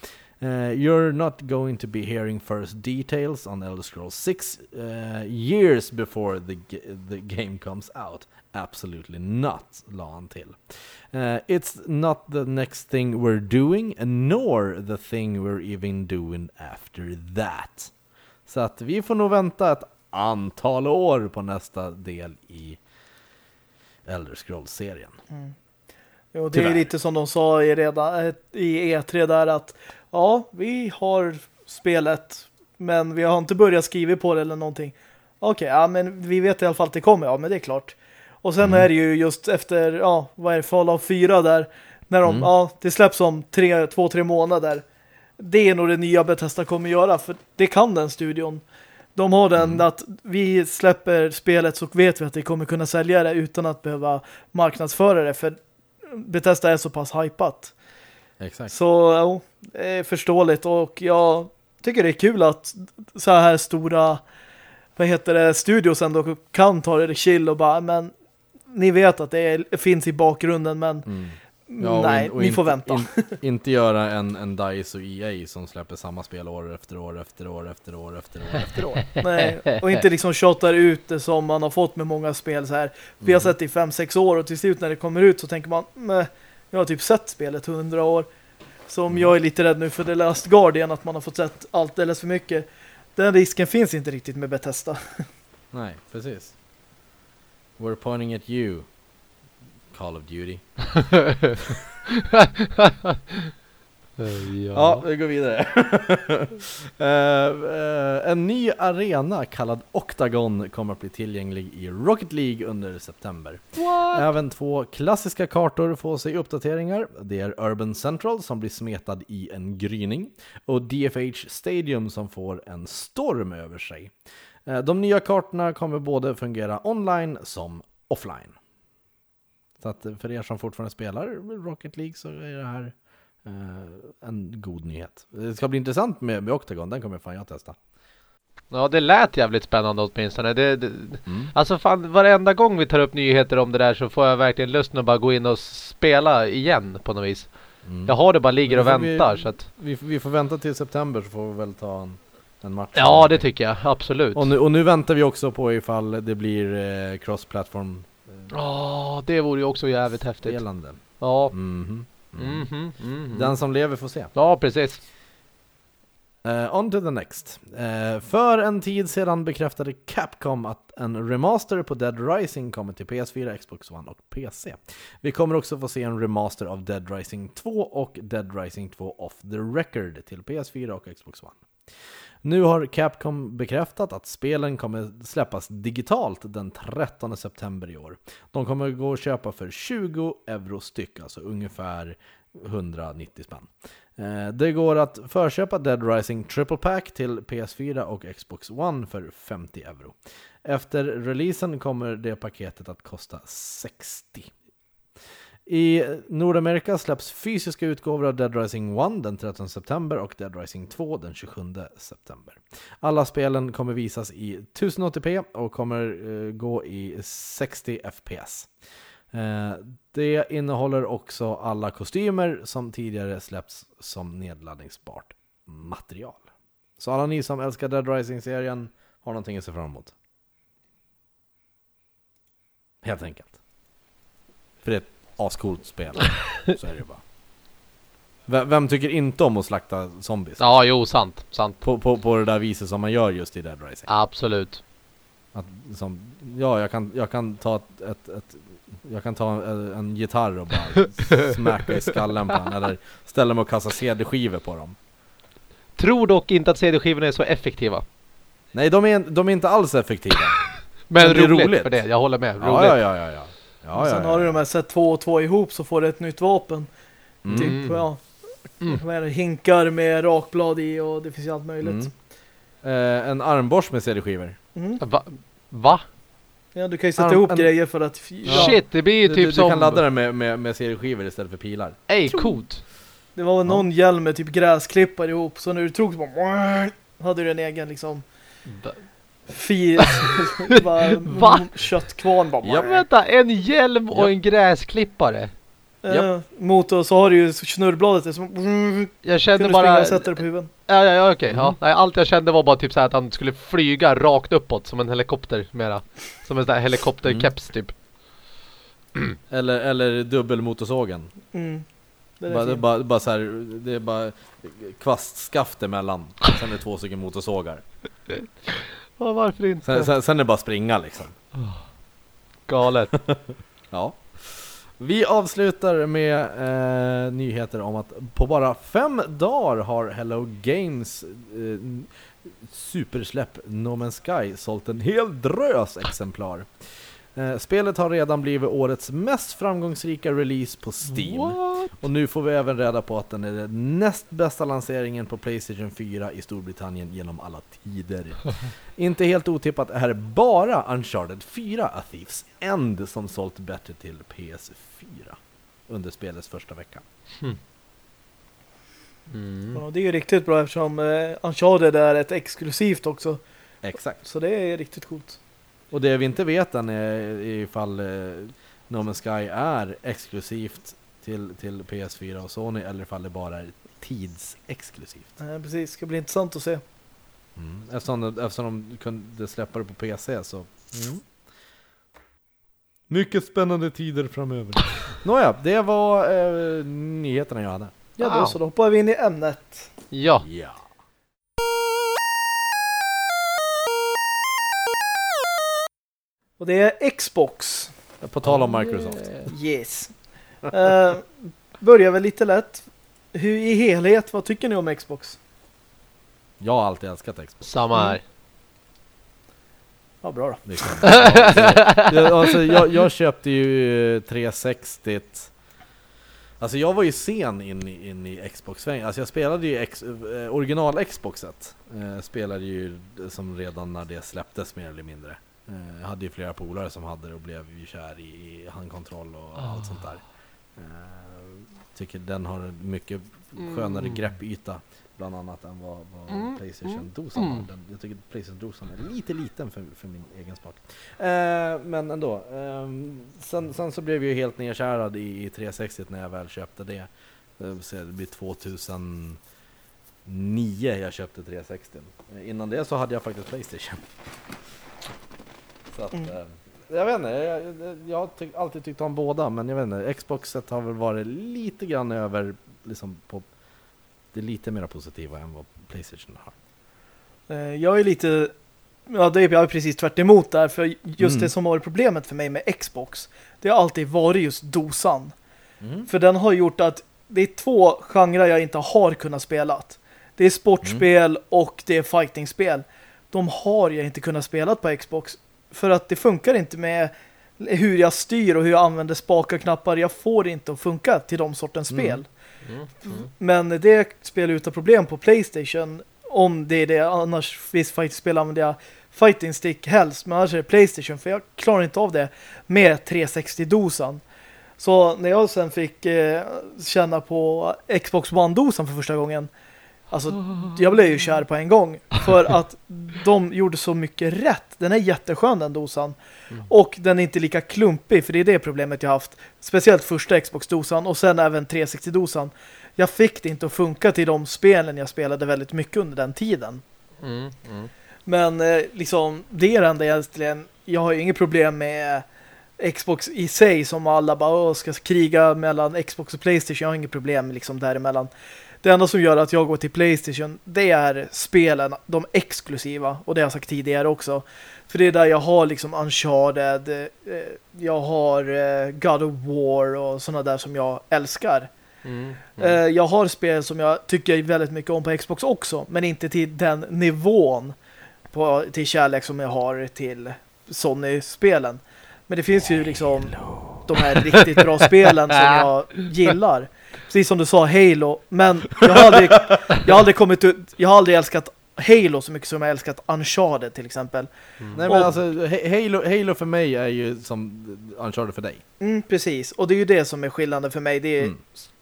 Uh, you're not going to be hearing first details on Elder Scrolls 6 uh, years before the, g- the game comes out. Absolutely not, la han till. Uh, it's not the next thing we're doing, nor the thing we're even doing after that. Så att vi får nog vänta ett antal år på nästa del i Elder Scrolls-serien. Mm. Jo, det är Tyvärr. lite som de sa i, redan, eh, i E3 där att ja, vi har spelet men vi har inte börjat skriva på det eller någonting. Okej, ja men vi vet i alla fall att det kommer. Ja, men det är klart. Och sen Mm. är det ju just efter, ja, vad är det, Fallout 4 där när de, Mm. ja, det släpps om tre, två, tre månader. Det är nog det nya Bethesda kommer göra för det kan den studion. De har den Mm. att vi släpper spelet så vet vi att vi kommer kunna sälja det utan att behöva marknadsföra det för Bethesda är så pass hypat. Exakt. Så ja, det är förståeligt och jag tycker det är kul att så här stora vad heter det, studios ändå kan ta det chill och bara, men ni vet att det är, finns i bakgrunden men Mm. Ja, nej, in- ni får vänta. In, inte göra en, en DICE och EA som släpper samma spel år efter år efter år efter år efter år efter år. nej, och inte liksom tjatar ut det som man har fått med många spel så här. Vi har Mm. sett det i 5-6 år och till slut när det kommer ut så tänker man, "Meh, jag har typ sett spelet 100 år. Som Mm. jag är lite rädd nu för The Last Guardian att man har fått sett allt alldeles för mycket. den risken finns inte riktigt med Bethesda. Nej, precis. We're pointing at you. Call of Duty. Ja, vi går vidare. Eh, eh, en ny arena kallad Octagon kommer att bli tillgänglig i Rocket League under september. Även två klassiska kartor får sig uppdateringar. Det är Urban Central som blir smetad i en gryning och DFH Stadium som får en storm över sig. Eh, De nya kartorna kommer både fungera online som offline. Så att för er som fortfarande spelar Rocket League så är det här eh, en god nyhet. Det ska bli intressant med, med Octagon, den kommer fan jag testa. Ja, det lät jävligt spännande åtminstone. Det, det, Mm. Alltså fan, varenda gång vi tar upp nyheter om det där så får jag verkligen lust att bara gå in och spela igen på något vis. Mm. Jag har det bara ligger och får vi- väntar så att... Vi, vi får vänta till september så får vi väl ta en, en match. Ja, det tycker jag. Absolut. och nu, och nu väntar vi också på ifall det blir eh, cross-platform Ja, det vore ju också jävligt häftigt. spelande. Ja. Mhm. Mm. Mhm, mhm. Den som lever får se. Ja, precis. Eh, on to the next. Eh, för en tid sedan bekräftade Capcom att en remaster på Dead Rising kommer till PS4, Xbox One och PC. Vi kommer också få se en remaster av Dead Rising 2 och Dead Rising 2 Off the Record till PS4 och Xbox One. Nu har Capcom bekräftat att spelen kommer släppas digitalt den 13 september i år. De kommer gå att köpa för 20 euro styck, alltså ungefär 190 spänn. Eh, det går att förköpa Dead Rising Triple Pack till PS4 och Xbox One för 50 euro. Efter releasen kommer det paketet att kosta 60. I Nordamerika släpps fysiska utgåvor av Dead Rising 1 den 13 september och Dead Rising 2 den 27 september. Alla spelen kommer visas i 1080p och kommer eh, gå i 60 fps. Eh, det innehåller också alla kostymer som tidigare släppts som nedladdningsbart material. Så alla ni som älskar Dead Rising-serien har någonting att se fram emot. Helt enkelt. För det ascoolt spel. Så är det ju bara. Vem, vem tycker inte om att slakta zombies? Ja, jo, sant. Sant. På, på, på det där viset som man gör just i Dead Rising. Absolut. Att, som, ja, jag kan, jag kan ta ett, ett, ett jag kan ta en, en gitarr och bara smacka i skallen på den eller ställa mig och kasta CD-skivor på dem. Tror dock inte att CD-skivorna är så effektiva. Nej, de är, de är inte alls effektiva. Men, Men roligt, roligt. för det. Jag håller med. Roligt. Ja, ja, ja, ja, ja. Ja, och ja, sen ja. har du de här sätt två och två ihop så får du ett nytt vapen. Mm. Typ, ja. Mm. Hinkar med rakblad i och det finns ju allt möjligt. Mm. Eh, en armborst med CD-skivor. Mm. Va? Va? Ja, du kan ju sätta Arm- ihop en- grejer för att... Ja, Shit, det blir ju Du, typ du, du som... kan ladda den med, med, med CD-skivor istället för pilar. Ej, coolt. Det var väl någon hjälm med typ gräsklippare ihop. Så när du drog så bara... Hade du en egen liksom... Bara, Va? Köttkvarn bara... Ja, Vänta, en hjälm och Ja. en gräsklippare. Eh, motor så har du ju snurrbladet som... Jag kände bara... sätta det på huvudet. Ja, ja, ja okej. Mm. Ja. Nej, allt jag kände var bara typ så här att han skulle flyga rakt uppåt som en helikopter mera. Som en sån där helikopterkeps typ. Eller, eller dubbelmotorsågen. Mm. Det är Bara, det, är bara, bara så här, det är bara kvastskaft emellan. Sen är det två stycken motorsågar. Ja, varför inte? Sen, sen, sen är det bara springa liksom. Galet. Ja. Vi avslutar med eh, nyheter om att på bara fem dagar har Hello Games eh, supersläpp No Man's Sky sålt en hel drös exemplar. Eh, spelet har redan blivit årets mest framgångsrika release på Steam. What? Och nu får vi även reda på att den är den näst bästa lanseringen på Playstation 4 i Storbritannien genom alla tider. Inte helt otippat är bara Uncharted 4 A Thief's End som sålt bättre till PS4 under spelets första vecka. Mm. Ja, det är ju riktigt bra eftersom eh, Uncharted är ett exklusivt också. Exakt. Så det är riktigt coolt. Och det vi inte vet än är ifall eh, No Man's Sky är exklusivt till, till PS4 och Sony eller ifall det bara är tidsexklusivt. Eh, precis, det ska bli intressant att se. Mm. Eftersom, de, eftersom de kunde släppa det på PC så... Mm. Mycket spännande tider framöver. Nåja, det var eh, nyheterna jag hade. Ja, Wow. då, så då hoppar vi in i ämnet. Ja. Ja. Och det är Xbox. På tal om Microsoft. Yes. Uh, börjar väl lite lätt. Hur i helhet, vad tycker ni om Xbox? Jag har alltid älskat Xbox. Samma här. Ja, bra då. Det jag, alltså, jag, jag köpte ju 360 Alltså jag var ju sen in, i- in i Xbox-svängen, alltså jag spelade ju ex, eh, original Xboxet eh, Spelade ju som redan när det släpptes mer eller mindre eh, Jag hade ju flera polare som hade det och blev ju kär i, handkontroll och allt sånt där eh, Tycker den har mycket skönare Mm. greppyta Bland annat än vad, vad Mm, Playstation-dosan mm. har den, Jag tycker Playstation-dosan är lite liten för, för min egen smak Eh, men ändå. ehm, sen, sen så blev jag ju helt nedkärad i, i 360 när jag väl köpte det. Eh, så det blir 2009 jag köpte 360. Eh, innan det så hade jag faktiskt Playstation. Så att, Mm. eh, jag vet inte, jag, jag, jag har ty- alltid tyckt om båda men jag vet inte, Xboxet har väl varit lite grann över liksom på det lite mer positiva än vad Playstation har. Eh, Jag är lite... Ja, det är jag är precis tvärt emot där. För just Mm. det som har varit problemet för mig med Xbox, det har alltid varit just dosan. Mm. För den har gjort att det är två genrer jag inte har kunnat spela. Det är sportspel Mm. och det är fightingspel. De har jag inte kunnat spela på Xbox. För att det funkar inte med hur jag styr och hur jag använder spakar och knappar. Jag får det inte att funka till de sortens Mm. spel. Mm. Mm. Men det spelar utan problem på Playstation om det är det. Annars visst fighting-spel använder jag fighting stick helst. Men annars är det Playstation för jag klarar inte av det med 360-dosan. Så när jag sen fick eh, känna på Xbox One-dosan för första gången alltså jag blev ju kär på en gång för att de gjorde så mycket rätt. Den är jätteskön den dosan. Mm. Och den är inte lika klumpig för det är det problemet jag haft. Speciellt första Xbox-dosan och sen även 360-dosan. Jag fick det inte att funka till de spelen jag spelade väldigt mycket under den tiden. Mm. Mm. Men eh, liksom, det är det enda egentligen. Jag har ju inget problem med Xbox i sig som alla bara "Åh, ska kriga mellan Xbox och Playstation. Jag har inget problem liksom däremellan. Det enda som gör att jag går till Playstation det är spelen, de exklusiva. Och det har jag sagt tidigare också. För det är där jag har liksom Uncharted, eh, jag har eh, God of War och sådana där som jag älskar. Mm. Eh, Jag har spel som jag tycker väldigt mycket om på Xbox också, men inte till den nivån på, till kärlek som jag har till Sony-spelen. Men det finns ju liksom de här riktigt bra spelen som jag gillar. Precis som du sa, Halo. Men jag har aldrig, jag har aldrig kommit ut, jag har aldrig älskat Halo så mycket som jag älskat Uncharted till exempel. Nej men Och- alltså Ha- Halo, Halo för mig är ju som Uncharted för dig. Mm, precis. Och det är ju det som är skillnaden för mig. Det är, Mm.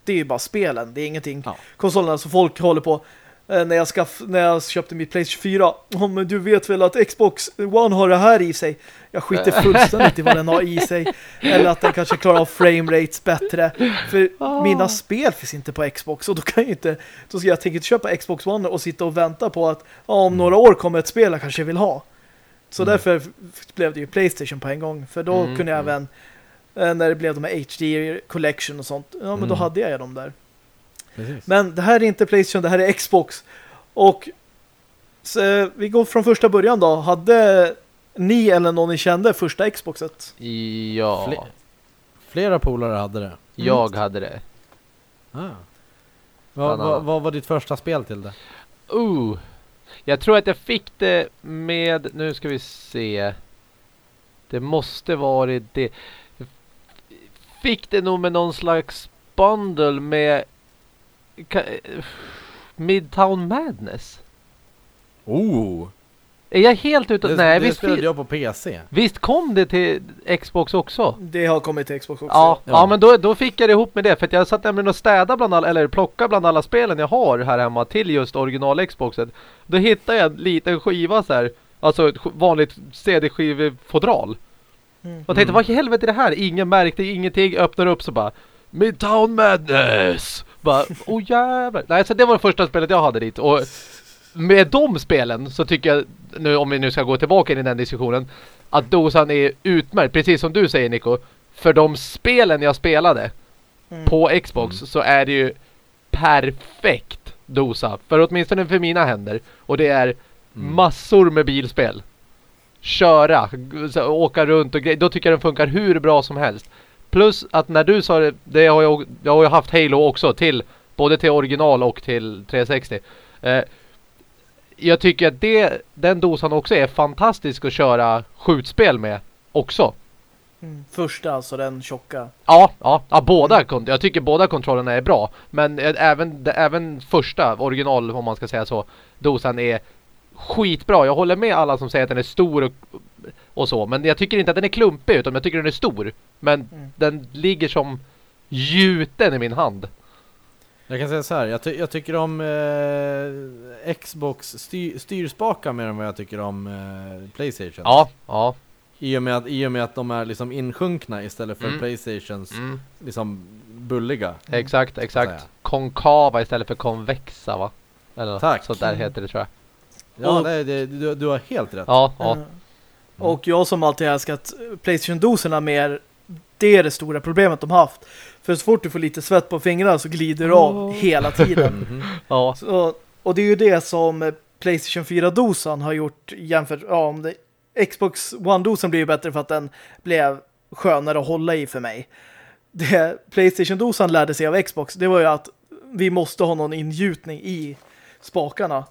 det är ju bara spelen. Det är ingenting. Ja. Konsolerna som folk håller på. Eh, när, jag skaff, när jag köpte mitt Playstation 4. Oh, men du vet väl att Xbox One har det här i sig. Jag skiter fullständigt i vad den har i sig. Eller att den kanske klarar av frame rates bättre. För Ah. mina spel finns inte på Xbox. Och då kan jag inte... Då ska jag tänka inte köpa Xbox One och sitta och vänta på att ja, om några år kommer ett spel jag kanske vill ha. Så Mm. därför blev det ju Playstation på en gång. För då Mm, kunde jag mm. även eh, när det blev de här HD Collection och sånt. Ja, men då Mm. hade jag dem där. Precis. Men det här är inte Playstation, det här är Xbox. Och så, eh, vi går från första början då. Hade ni eller någon ni kände första Xboxet? Ja, Fler- Flera polare hade det. jag hade det. Ah. Vad, annat. vad var ditt första spel till det? Uh, jag tror att jag fick det med, nu ska vi se. Det måste varit det. Jag Fick det nog med någon slags bundle med Midtown Madness. Oh! Är jag helt ute? Det, Nej, det visst, spelade jag på PC. visst kom det till Xbox också? Det har kommit till Xbox också. Ja, ja. Ja. men då, då fick jag det ihop med det. För att jag satt nämligen och städa bland alla, eller plocka bland alla spelen jag har här hemma till just original Xboxet. Då hittade jag en liten skiva så här. Alltså ett vanligt CD-skivfodral. Mm. Och tänkte, Mm. vad i helvete är det här? Ingen märkte ingenting, öppnar upp så bara Midtown Madness! Bara, oh jävlar. Nej, så det var det första spelet jag hade dit. Och med de spelen så tycker jag, nu om vi nu ska gå tillbaka in i den diskussionen, att dosan är utmärkt, precis som du säger Nico. För de spelen jag spelade Mm. på Xbox så är det ju perfekt dosa. För åtminstone för mina händer. Och det är Mm. massor med bilspel. köra, åka runt och grejer. Då tycker jag den funkar hur bra som helst. Plus att när du sa det, det har jag, jag har ju haft Halo också till både till original och till 360. Eh, jag tycker att det, den dosan också är fantastisk att köra skjutspel med också. Mm. Första, alltså den tjocka. Ja, ja, ja båda kont- jag tycker båda kontrollerna är bra. Men eh, även, även första, original om man ska säga så, dosan är skitbra. Jag håller med alla som säger att den är stor och, och så. Men jag tycker inte att den är klumpig utan jag tycker den är stor. Men Mm. den ligger som gjuten i min hand. Jag kan säga så här, jag, ty jag tycker om eh, Xbox styr styrspakar mer än vad jag tycker om eh, Playstation. Ja, ja. I, och med att, I och med att de är liksom insjunkna istället för Mm. Playstations Mm. liksom bulliga. Exakt, säga. exakt. Konkava istället för konvexa va? Eller Tack. så där heter det tror jag. Ja, Och- det, det, du, du har helt rätt. Ja, ja. Mm. Och jag som alltid älskat Playstation-doserna mer, det är det stora problemet de haft. För så fort du får lite svett på fingrarna så glider du av Åh. hela tiden. Mhm. ja. Så, och det är ju det som Playstation 4-dosan har gjort jämfört, ja om det, Xbox One-dosan blir ju bättre för att den blev skönare att hålla i för mig. Det Playstation-dosan lärde sig av Xbox, det var ju att vi måste ha någon ingjutning i spakarna.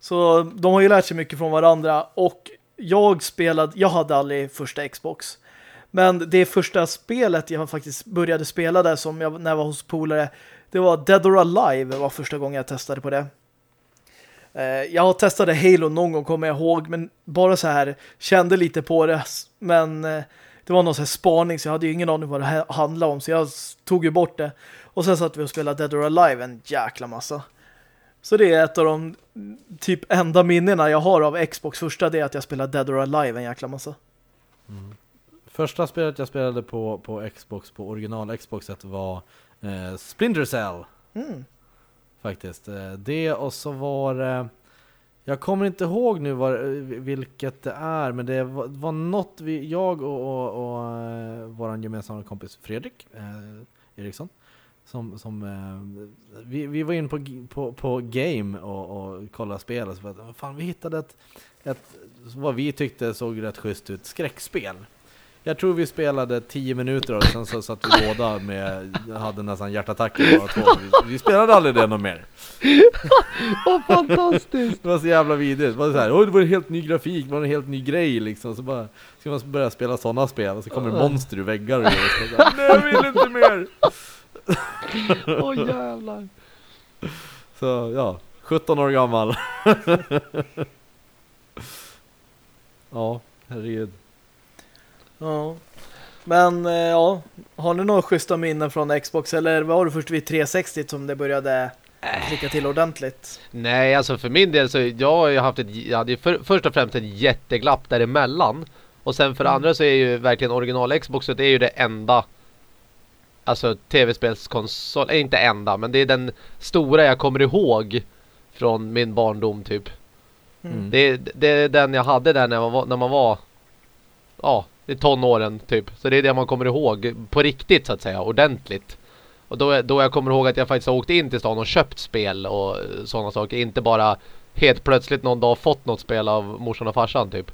Så de har ju lärt sig mycket från varandra och jag spelade, jag hade aldrig första Xbox. Men det första spelet jag faktiskt började spela där som jag, när jag var hos polare, det var Dead or Alive var första gången jag testade på det. Eh, Jag testade Halo någon gång kommer jag ihåg, men bara så här kände lite på det, men eh, det var någon så här spaning så jag hade ju ingen aning vad det handlade om så jag tog ju bort det. Och sen satt vi och spelade Dead or Alive en jäkla massa. Så det är ett av de mm, typ enda minnena jag har av Xbox första det är att jag spelade Dead or Alive en jäkla massa. Första spelet jag spelade på, på Xbox, på original Xboxet var eh, Splinter Cell. Mm. Faktiskt. Eh, Det och så var det... Jag kommer inte ihåg nu var, vilket det är, men det var, var något vi, jag och, och, och eh, vår gemensamma kompis Fredrik eh, Eriksson, som, som eh, vi, vi var in på, på, på Game och, och kollade spel och så bara, fan vi hittade ett, ett, vad vi tyckte såg rätt schysst ut, skräckspel. Jag tror vi spelade 10 minuter och sen så satt vi båda med, hade nästan hjärtattacker båda två. Vi, vi spelade aldrig det något mer. Vad fantastiskt! Det var så jävla vidrigt. Det var så här, Oj, det var en helt ny grafik, det var en helt ny grej liksom. Så bara ska man börja spela sådana spel och så kommer monster ur väggar och grejer. Nej, jag vill inte mer! Åh jävlar! Så ja, 17 år gammal. ja, herregud. Ja. Men eh, ja, har ni några schyssta minnen från Xbox eller var det först vid 360 som det började klicka till ordentligt? Nej, alltså för min del så jag har ju haft ett, jag hade ju för, först och främst ett jätteglapp däremellan. Och sen för Mm. andra så är ju verkligen original Xboxet det är ju det enda Alltså tv-spelskonsol, äh, inte enda men det är den stora jag kommer ihåg Från min barndom typ. Mm. det, det är den jag hade där när man var, när man var Ja, i tonåren typ. Så det är det man kommer ihåg på riktigt så att säga, ordentligt. Och då, då jag kommer ihåg att jag faktiskt har åkt in till stan och köpt spel och sådana saker. Inte bara helt plötsligt någon dag fått något spel av morsan och farsan typ.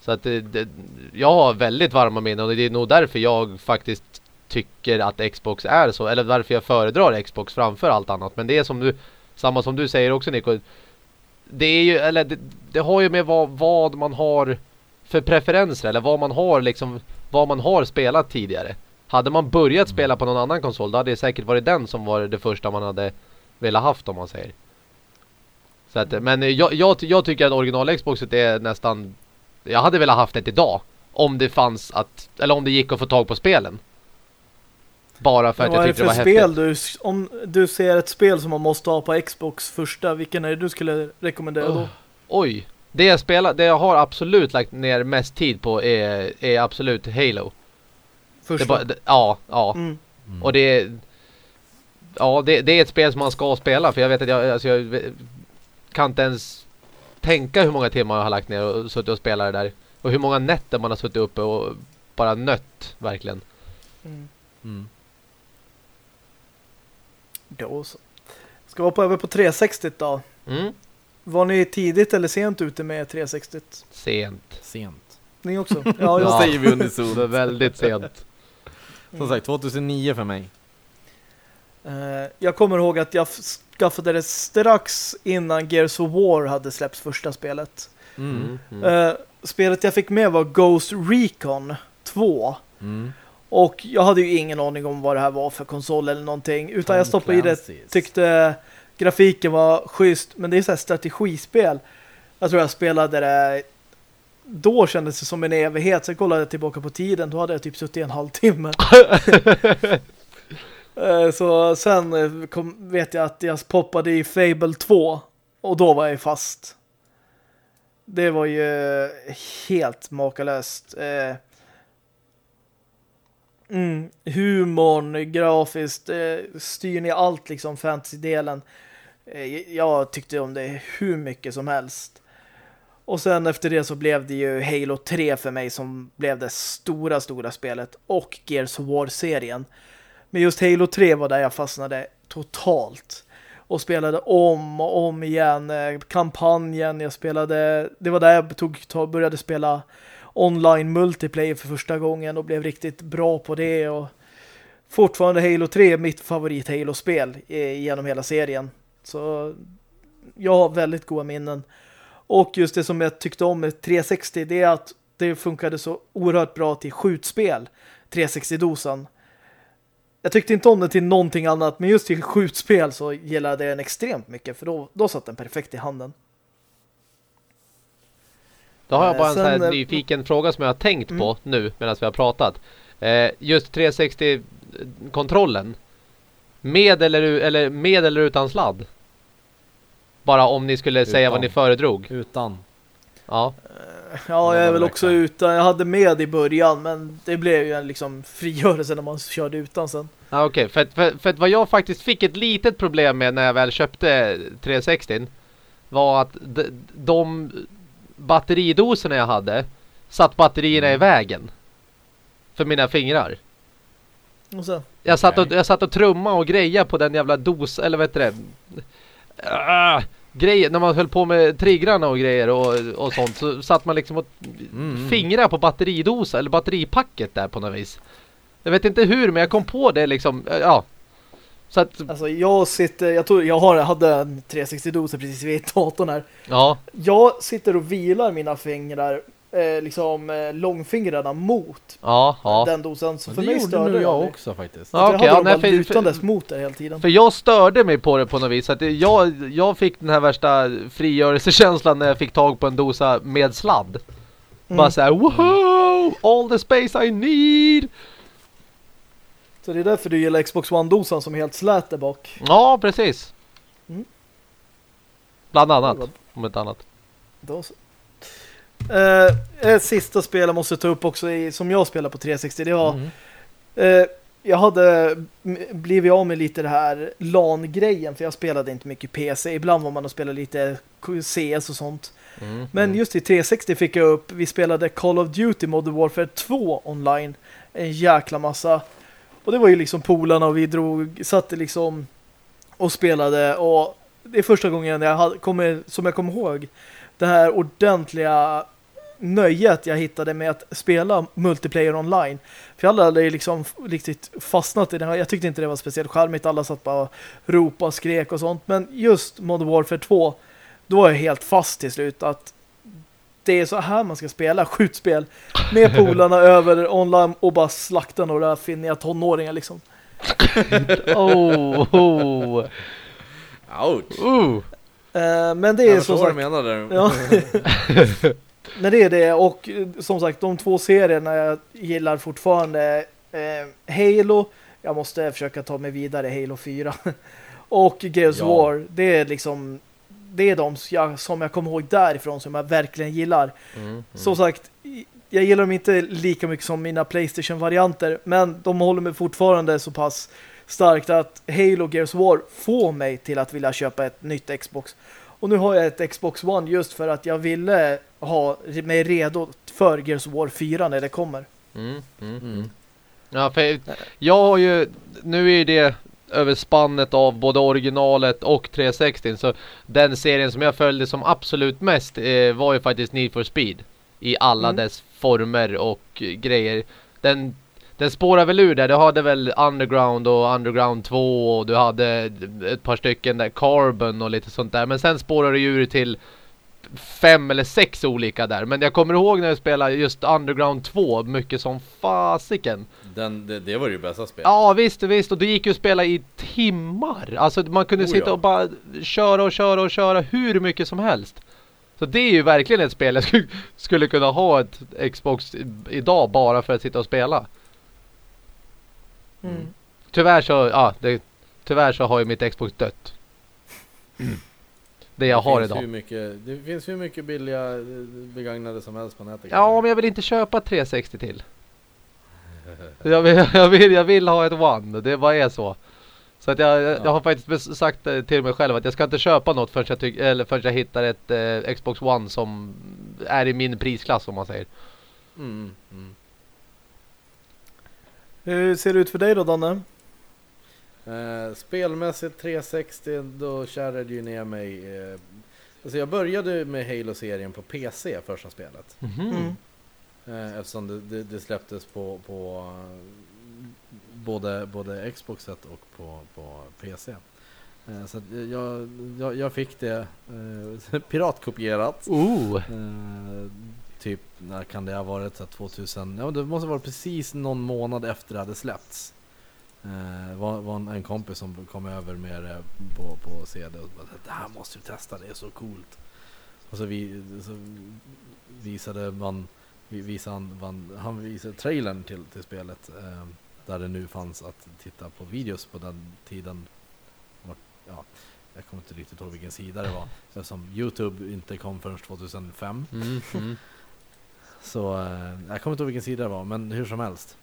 Så att det, det, jag har väldigt varma minnen och det är nog därför jag faktiskt tycker att Xbox är så Eller varför jag föredrar Xbox framför allt annat Men det är som du, samma som du säger också Nico Det är ju, eller det, det har ju med vad, vad man har för preferenser eller vad man har liksom vad man har spelat tidigare. Hade man börjat spela på någon annan konsol då hade det säkert varit den som var det första man hade velat haft om man säger. Så att, men jag, jag, jag tycker att original Xboxet är nästan jag hade velat haft det idag om det fanns att eller om det gick att få tag på spelen. Bara för att vad jag är det tyckte för det var häftigt. spel du, om du ser ett spel som man måste ha på Xbox första, vilken är det du skulle rekommendera då? Oh. Oj, det jag spelar, det jag har absolut lagt ner mest tid på är, är absolut Halo. Det Första? bara, det, ja, ja. Mm. Mm. Och det är Ja, det, det är ett spel som man ska spela för jag vet att jag, alltså jag kan inte ens tänka hur många timmar jag har lagt ner och suttit och spelat det där. Och hur många nätter man har suttit uppe och bara nött, verkligen. Mm. Mm. Då så. Ska vi hoppa över på 360 då? Mm. Var ni tidigt eller sent ute med 360? Sent. Sent. Ni också? Ja, jag, säger vi unisont. väldigt sent. Som sagt, 2009 för mig. eh, jag kommer ihåg att jag skaffade det strax innan Gears of War hade släppts första spelet. Mm. Mm. Eh, spelet jag fick med var Ghost Recon 2. Mm. Och jag hade ju ingen aning om vad det här var för konsol eller någonting. Utan jag stoppade i det, Clancy's. tyckte grafiken var schysst. Men det är så här strategispel. Jag tror jag spelade det då kändes det som en evighet. Sen kollade jag tillbaka på tiden. Då hade jag typ suttit en halvtimme. Eh, så sen eh, kom, vet jag att jag poppade i Fable 2. Och då var jag fast. Det var ju helt makalöst. Eh, mm, humorn, grafiskt, eh, ni allt liksom, fantasy-delen. Eh, jag tyckte om det hur mycket som helst. Och sen efter det så blev det ju Halo 3 för mig som blev det stora, stora spelet. Och Gears of War-serien. Men just Halo 3 var där jag fastnade totalt. Och spelade om och om igen. Eh, kampanjen, jag spelade... Det var där jag tog, tog, började spela online multiplayer för första gången och blev riktigt bra på det. Och fortfarande Halo 3 är mitt favorit Halo-spel genom hela serien. Så jag har väldigt goda minnen. Och just det som jag tyckte om med 360 det är att det funkade så oerhört bra till skjutspel. 360-dosan. Jag tyckte inte om det till någonting annat men just till skjutspel så gillade jag den extremt mycket för då, då satt den perfekt i handen. Då har jag Eh, bara en sån sen, här eh, nyfiken fråga som jag har tänkt Mm. på nu medan vi har pratat. Eh, just 360-kontrollen. Med eller, eller, med eller utan sladd? Bara om ni skulle säga Utan. vad ni föredrog. Utan. Ja. Ja, jag är väl också utan. Jag hade med i början men det blev ju en liksom frigörelse när man körde utan sen. Ah, Okej, för, att- för, för att vad jag faktiskt fick ett litet problem med när jag väl köpte 360 var att de, de batteridoserna jag hade satt batterierna Mm. i vägen för mina fingrar. Och så, Jag satt, och, jag satt och trumma och greja på den jävla dos, eller vad heter det? Ah, grejer, när man höll på med triggrarna och grejer och, och sånt så satt man liksom och Mm. fingrar på batteridosa eller batteripacket där på något vis. Jag vet inte hur men jag kom på det liksom, ja. Så att, alltså jag sitter, jag tror jag har, jag hade en 360-dosa precis vid datorn här. ja. Jag sitter och vilar mina fingrar, eh, liksom eh, långfingrarna mot Ja, ja. den dosan. Så för det mig störde nu jag aldrig. också faktiskt. Ja, jag okej, hade ja, nej, för- lutandes mot det hela tiden. För jag störde mig på det på något vis. Så att jag, jag fick den här värsta frigörelsekänslan när jag fick tag på en dosa med sladd. Mm. Bara såhär, wow! All the space I need! Så det är därför du gillar Xbox One-dosan som är helt slät där bak. Ja, precis. Mm. Bland annat, om inte annat. Då så. Eh, sista spel jag måste ta upp också i, som jag spelar på 360 det var Mm. eh, jag hade blivit av med lite det här LAN-grejen för jag spelade inte mycket PC. Ibland var man och spelade lite CS och sånt. Mm. Men just i 360 fick jag upp, vi spelade Call of Duty Modern Warfare 2 online. En jäkla massa. Och det var ju liksom polarna och vi drog, satt liksom och spelade och det är första gången jag hade, kommer, som jag kommer ihåg det här ordentliga nöjet jag hittade med att spela multiplayer online. För jag hade aldrig liksom riktigt fastnat i det. här, Jag tyckte inte det var speciellt charmigt. Alla satt bara och ropade och skrek och sånt. Men just Modern Warfare 2 då var jag helt fast till slut att det är så här man ska spela skjutspel med polarna över online och bara slakta några finniga tonåringar liksom. Oh, oh. Ouch! Uh. Eh, men det är Jag som sagt menar där. Ja. Men det är det och eh, som sagt de två serierna jag gillar fortfarande eh, Halo, jag måste försöka ta mig vidare Halo 4 och Gears Ja. War, det är liksom det är de som jag, som jag kommer ihåg därifrån som jag verkligen gillar. Mm. Som sagt, jag gillar dem inte lika mycket som mina Playstation-varianter, men de håller mig fortfarande så pass starkt att Halo Gears of War får mig till att vilja köpa ett nytt Xbox. Och nu har jag ett Xbox One just för att jag ville ha mig redo för Gears of War 4 när det kommer. Mm. Mm. Mm. Ja, för jag har ju, nu är det över spannet av både originalet och 360 så den serien som jag följde som absolut mest eh, var ju faktiskt Need for Speed i alla Mm. dess former och grejer. Den, den spårar väl ur där. Du hade väl Underground och Underground 2 och du hade ett par stycken där Carbon och lite sånt där. Men sen spårar det ur till fem eller sex olika där. Men jag kommer ihåg när jag spelade just Underground 2 mycket som fasiken. Den, det, det var ju bästa spelet. Ja visst, visst. Och det gick ju att spela i timmar. Alltså man kunde Oh, sitta ja. och bara köra och köra och köra hur mycket som helst. Så det är ju verkligen ett spel jag skulle, skulle kunna ha ett Xbox idag bara för att sitta och spela. Mm. Tyvärr så, ja, det, tyvärr så har ju mitt Xbox dött. Det jag det har finns idag. Hur mycket, det finns hur mycket billiga eh, begagnade som helst på nätet. Ja, men jag vill inte köpa 360 till. Jag vill, jag vill, jag vill ha ett One, det bara är så. Så att jag, jag Ja. har faktiskt sagt eh, till mig själv att jag ska inte köpa något förrän jag, tyck, eller förrän jag hittar ett eh, Xbox One som är i min prisklass om man säger. Mm, mm. Hur ser det ut för dig då Danne? Eh, spelmässigt 360, då kärrade ju ner mig. Eh, alltså jag började med Halo-serien på PC, första spelet. Mm. Eh, eftersom det, det, det släpptes på, på eh, både, både Xboxet och på, på PC. Eh, så jag, jag, jag fick det piratkopierat. Eh, typ, när kan det ha varit? Så här 2000? Ja, det måste vara precis någon månad efter det hade släppts. Eh, var, var en, en kompis som kom över med det på, på CD och bara Det här måste du testa, det är så coolt. Och så, vi, så visade man, visade han, han visade trailern till, till spelet. Eh, där det nu fanns att titta på videos på den tiden. Vart- Ja, jag kommer inte riktigt ihåg vilken sida det var. Eftersom Youtube inte kom förrän 2005. Mm, mm. Så eh, jag kommer inte ihåg vilken sida det var, men hur som helst.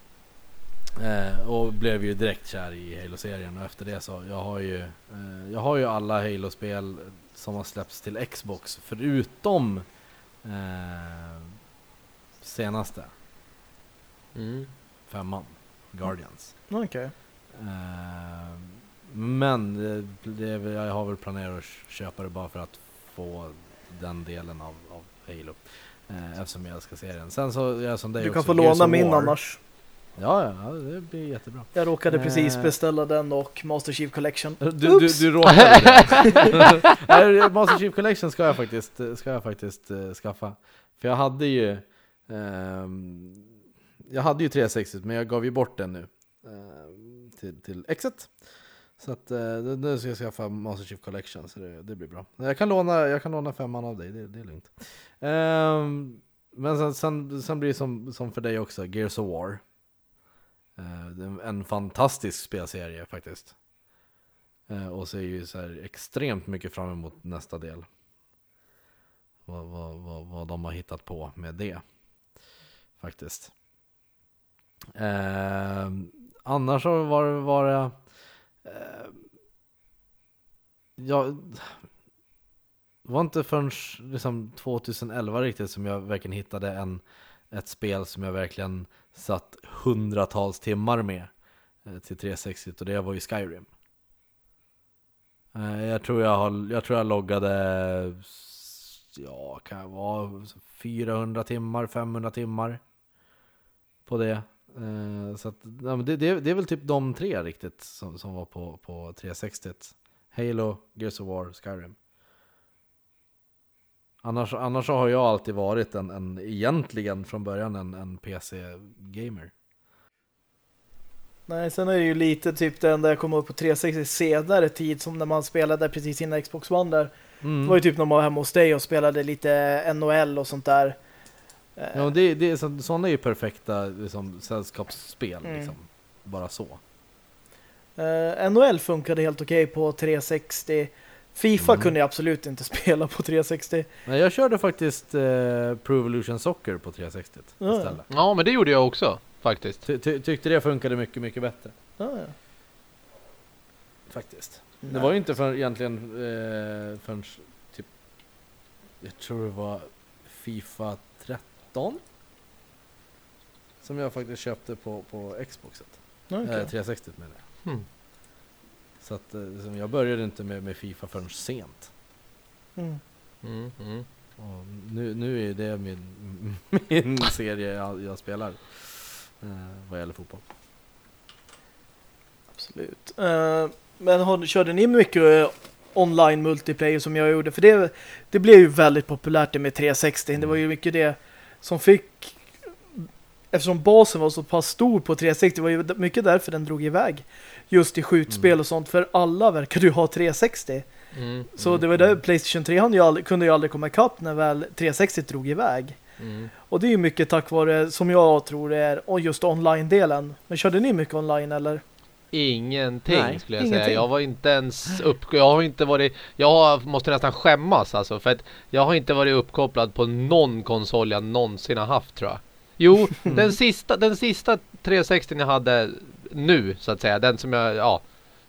Eh, och blev ju direkt kär i Halo-serien och efter det så jag har ju eh, Jag har ju alla Halo-spel som har släppts till Xbox förutom eh, senaste Mm. femman, Guardians. Okej. Eh, men eh, det, jag har väl planerat att köpa det bara för att få den delen av, av Halo. Eh, eftersom jag älskar serien. Sen så jag som dig Du också, kan få Gears låna min War. annars. Ja, ja, det blir jättebra. Jag råkade precis Eh. beställa den och Master Chief Collection. Du, du, du råkade det. Master Chief Collection ska jag faktiskt, ska jag faktiskt eh, skaffa. För jag hade ju Ehm, jag hade ju 360 men jag gav ju bort den nu ehm, till, till exet. Så att eh, nu ska jag skaffa Master Chief Collection så det, det blir bra. Jag kan låna, jag kan låna femman av dig, det, det är lugnt. Ehm, men sen, sen, sen blir det som, som för dig också, Gears of War. En fantastisk spelserie faktiskt. Och ser ju så här extremt mycket fram emot nästa del. Vad, vad, vad, vad de har hittat på med det. Faktiskt. Eh, annars så var det, var det eh, jag, det var inte förrän liksom 2011 riktigt som jag verkligen hittade en, ett spel som jag verkligen satt hundratals timmar med eh, till 360 och det var ju Skyrim. Eh, jag tror jag, har, jag tror jag loggade, ja kan det vara 400 timmar, 500 timmar på det. Eh, Så att, ja, det, det, det är väl typ de tre riktigt som, som var på, på 360. Halo, Gears of War, Skyrim. Annars, annars har jag alltid varit en, en egentligen från början en, en PC-gamer. Nej, sen är det ju lite typ den där jag kom upp på 360 senare tid som när man spelade precis innan Xbox One där. Mm. Det var ju typ när man var hemma hos dig och spelade lite NHL och sånt där. Ja, det, det, är så- sådana är ju perfekta liksom, sällskapsspel. Mm. Liksom. Bara så. Eh, NHL funkade helt okej på 360. FIFA Mm. kunde jag absolut inte spela på 360. Nej, jag körde faktiskt eh, Pro Evolution Soccer på 360 Ja. istället. Ja, men det gjorde jag också faktiskt. Ty, ty, tyckte det funkade mycket, mycket bättre. Ja, ja. Faktiskt. Det Nej. var ju inte för, egentligen eh, förrän typ, jag tror det var Fifa 13 som jag faktiskt köpte på, på Xboxet. Okej. Eh, 360 menar jag. Hmm. Så att eh, liksom, jag började inte med, med Fifa förrän sent. Mm. Mm, mm. Och nu, nu är det min, min serie jag, jag spelar. Eh, vad gäller fotboll. Absolut. Eh, men har, körde ni mycket eh, online multiplayer som jag gjorde? För det, det blev ju väldigt populärt det med 360. Det var ju mycket det som fick eftersom basen var så pass stor på 360 var ju mycket därför den drog iväg just i skjutspel Mm. och sånt för alla verkar ju ha 360 Mm, så det var där Playstation 3 han ju aldrig, kunde ju aldrig komma ikapp när väl 360 drog iväg mm. och det är ju mycket tack vare som jag tror det är och just online-delen men körde ni mycket online eller? Ingenting Nej, skulle jag ingenting. säga. Jag var inte ens upp... Jag har inte varit... Jag måste nästan skämmas alltså. För att jag har inte varit uppkopplad på någon konsol jag någonsin har haft tror jag. Jo, den sista, den sista 360 jag hade nu så att säga. Den som jag... Ja.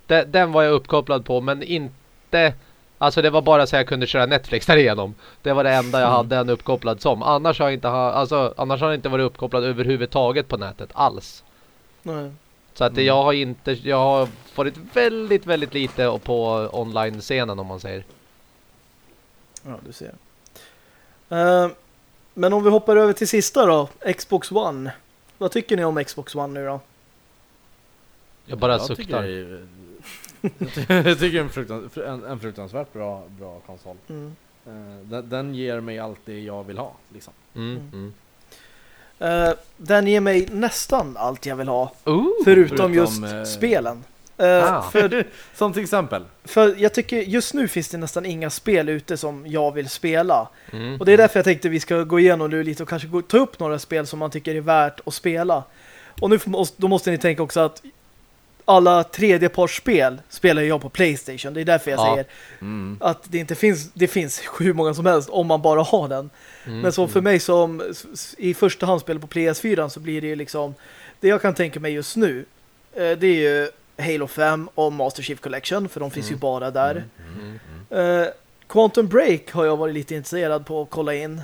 Den, den var jag uppkopplad på men inte... Alltså det var bara så jag kunde köra Netflix därigenom. Det var det enda jag hade en uppkopplad som. Annars har jag inte, ha, alltså, annars har jag inte varit uppkopplad överhuvudtaget på nätet alls. Nej. Så att Mm. jag har inte, jag har varit väldigt, väldigt lite på online-scenen om man säger. Ja, du ser. Eh, men om vi hoppar över till sista då, Xbox One. Vad tycker ni om Xbox One nu då? Jag bara jag suktar. Tycker jag jag tycker en, fruktans, en, en fruktansvärt bra, bra konsol. Mm. Eh, den, den ger mig allt det jag vill ha. Liksom. Mm, mm. Eh, den ger mig nästan allt jag vill ha. Ooh, Förutom, förutom, just eh, spelen. Eh, Ah. för, Som till exempel. för jag tycker just nu finns det nästan inga spel ute som jag vill spela. mm, Och det är därför jag tänkte vi ska gå igenom nu lite och kanske gå, ta upp några spel som man tycker är värt att spela. Och nu då måste ni tänka också att alla tredjepartsspel spelar jag på Playstation. Det är därför jag Ja. säger Mm. att det inte finns det finns hur många som helst om man bara har den. mm, Men så för mig som i första hand spelar på PS4 så blir det ju liksom det jag kan tänka mig just nu eh, det är ju Halo 5 och Master Chief Collection för de finns ju bara där. mm, Eh, Quantum Break har jag varit lite intresserad på att kolla in.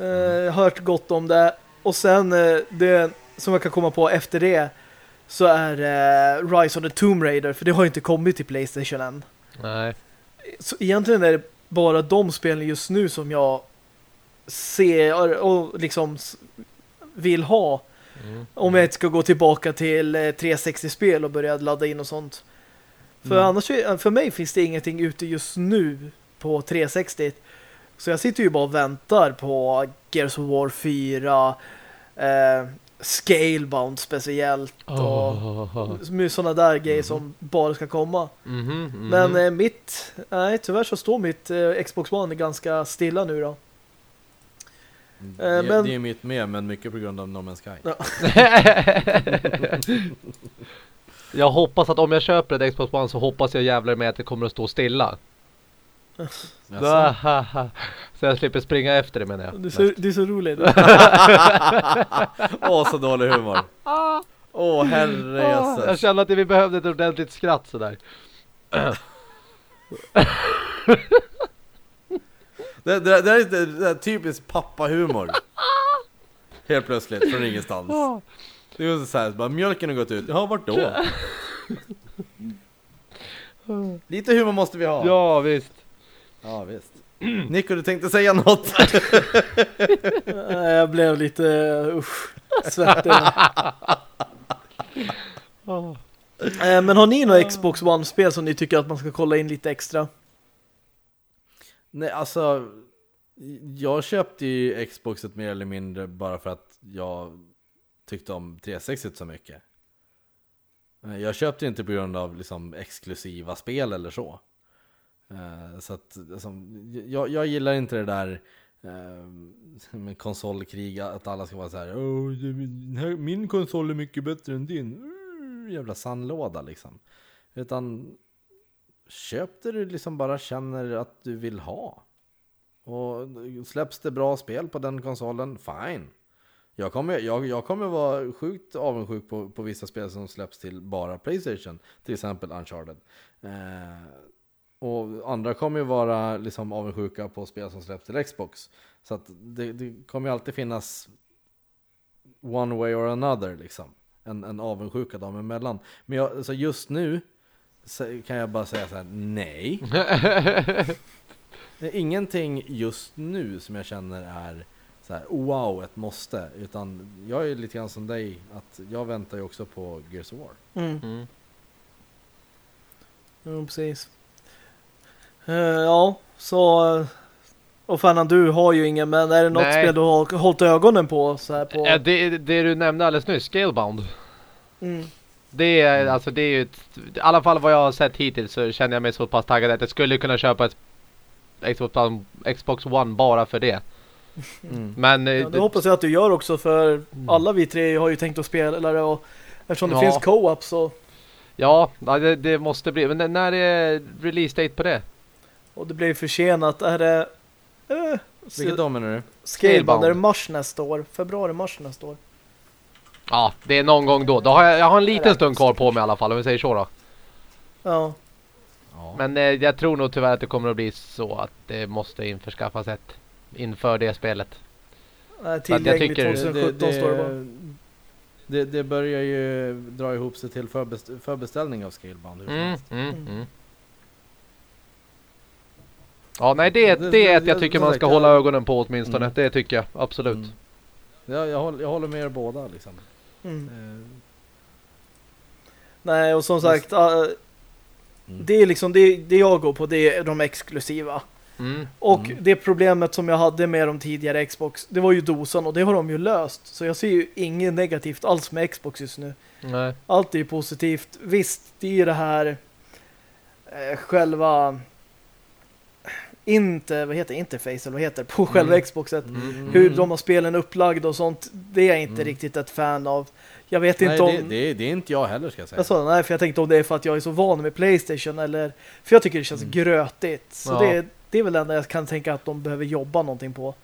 Uh, hört gott om det. Och sen eh, det som jag kan komma på efter det så är eh, Rise of the Tomb Raider för det har ju inte kommit till Playstation än. Nej. Så egentligen är det bara de spelen just nu som jag ser och liksom vill ha Mm, om jag inte ska gå tillbaka till eh, 360-spel och börja ladda in och sånt. För Mm. annars, för mig finns det ingenting ute just nu på 360. Så jag sitter ju bara och väntar på Gears of War 4, eh, Scalebound speciellt och Oh. sådana där grejer som bara ska komma. Mhm, mhm. Men eh, mitt, nej tyvärr så står mitt eh, Xbox One ganska stilla nu då. Det, Eh, men- det är mitt med, men mycket på grund av No Man's Sky. Ja. jag hoppas att om jag köper ett Xbox One så hoppas jag jävlar med att det kommer att stå stilla. Så jag slipper springa efter det menar jag. Du är så, du är så rolig. Åh, så dålig humor. Åh, herre Ah, jag känner att vi behövde ett ordentligt skratt sådär. Det, det, det, är, det, det är typiskt pappahumor. Helt plötsligt, från ingenstans. Det är så här, bara mjölken har gått ut. Ja, vart då? Lite humor måste vi ha. Ja visst. Ja, visst. Nico, du tänkte säga något? Jag blev lite usch, svettig. Eh, Men har ni några Xbox One-spel som ni tycker att man ska kolla in lite extra? Nej, alltså. Jag köpte ju Xboxet mer eller mindre bara för att jag tyckte om 360 så mycket. Eh, Jag köpte inte på grund av liksom exklusiva spel eller så. Eh, så att alltså, jag, jag gillar inte det där eh, med konsolkrig, att alla ska vara så här. "Åh, min konsol är mycket bättre än din. Mm, jävla sandlåda liksom. Utan köp det du liksom bara känner att du vill ha. Och släpps det bra spel på den konsolen, fine. Jag kommer, jag, jag kommer vara sjukt avundsjuk på, på vissa spel som släpps till bara Playstation. Till exempel Uncharted. Eh, och andra kommer ju vara liksom avundsjuka på spel som släpps till Xbox. Så att det, det kommer ju alltid finnas one way or another liksom. En, en avundsjuka dem emellan. Men jag, alltså just nu kan jag bara säga så här: nej. Det är ingenting just nu som jag känner är så här, wow, ett måste. Utan jag är lite grann som dig, att jag väntar ju också på Gears of War. Mm. Mm. Jo, precis. Eh, ja, så... eh, Och Fernan, du har ju ingen, men är det något Nej. spel du har hållit ögonen på? Så här på... Ja, det, det du nämnde alldeles nyss, Scalebound. Mm. Det är, alltså det är ju ett, i alla fall vad jag har sett hittills så känner jag mig så pass taggad att jag skulle kunna köpa ett Xbox, One bara för det. Mm. Men eh, Ja, det det- hoppas jag att du gör också, för alla vi tre har ju tänkt att spela det och eftersom det Mm. Ja. finns co-op så... ja, det, det måste bli. Men när- när är release date på det? Och det blir försenat. Är det... Eh, Vilket då menar du? Scalebound, är det mars nästa år? Februari, mars nästa år? Ja, det är någon gång då. då har jag, jag har en liten stund kvar på mig i alla fall om vi säger så då. Ja. Men eh, jag tror nog tyvärr att det kommer att bli så att det måste införskaffas ett inför det spelet. Nej, jag tillgängligt tycker- 2017 står det bara. det, det börjar ju dra ihop sig till förbest, förbeställning av Scalebound. Mm, helst. mm, Mm. Ja, nej det, Det- det är ett det- jag tycker det- man ska jag- hålla ögonen på åtminstone. Mm. Det tycker jag, absolut. Mm. Ja, jag, håller, jag håller med er båda liksom. Mm. Eh, Nej, och som sagt, Mm. det är liksom det, det jag går på, det är de exklusiva. Mm. Och Mm. det problemet som jag hade med de tidigare Xbox, det var ju dosan och det har de ju löst. Så jag ser ju inget negativt alls med Xbox just nu. Nej. Allt är ju positivt. Visst, det är ju det här eh, själva inte, vad heter interface eller vad heter på själva Mm. Xboxet. Mm. Hur de har spelen upplagda och sånt, det är jag inte Mm. riktigt ett fan av. Jag vet Nej, inte om... det, det, det är inte jag heller ska jag säga. Alltså, nej, för jag tänkte om det är för att jag är så van med Playstation eller... För jag tycker det känns Mm. grötigt. Så Ja. det, det är väl det enda jag kan tänka att de behöver jobba någonting på.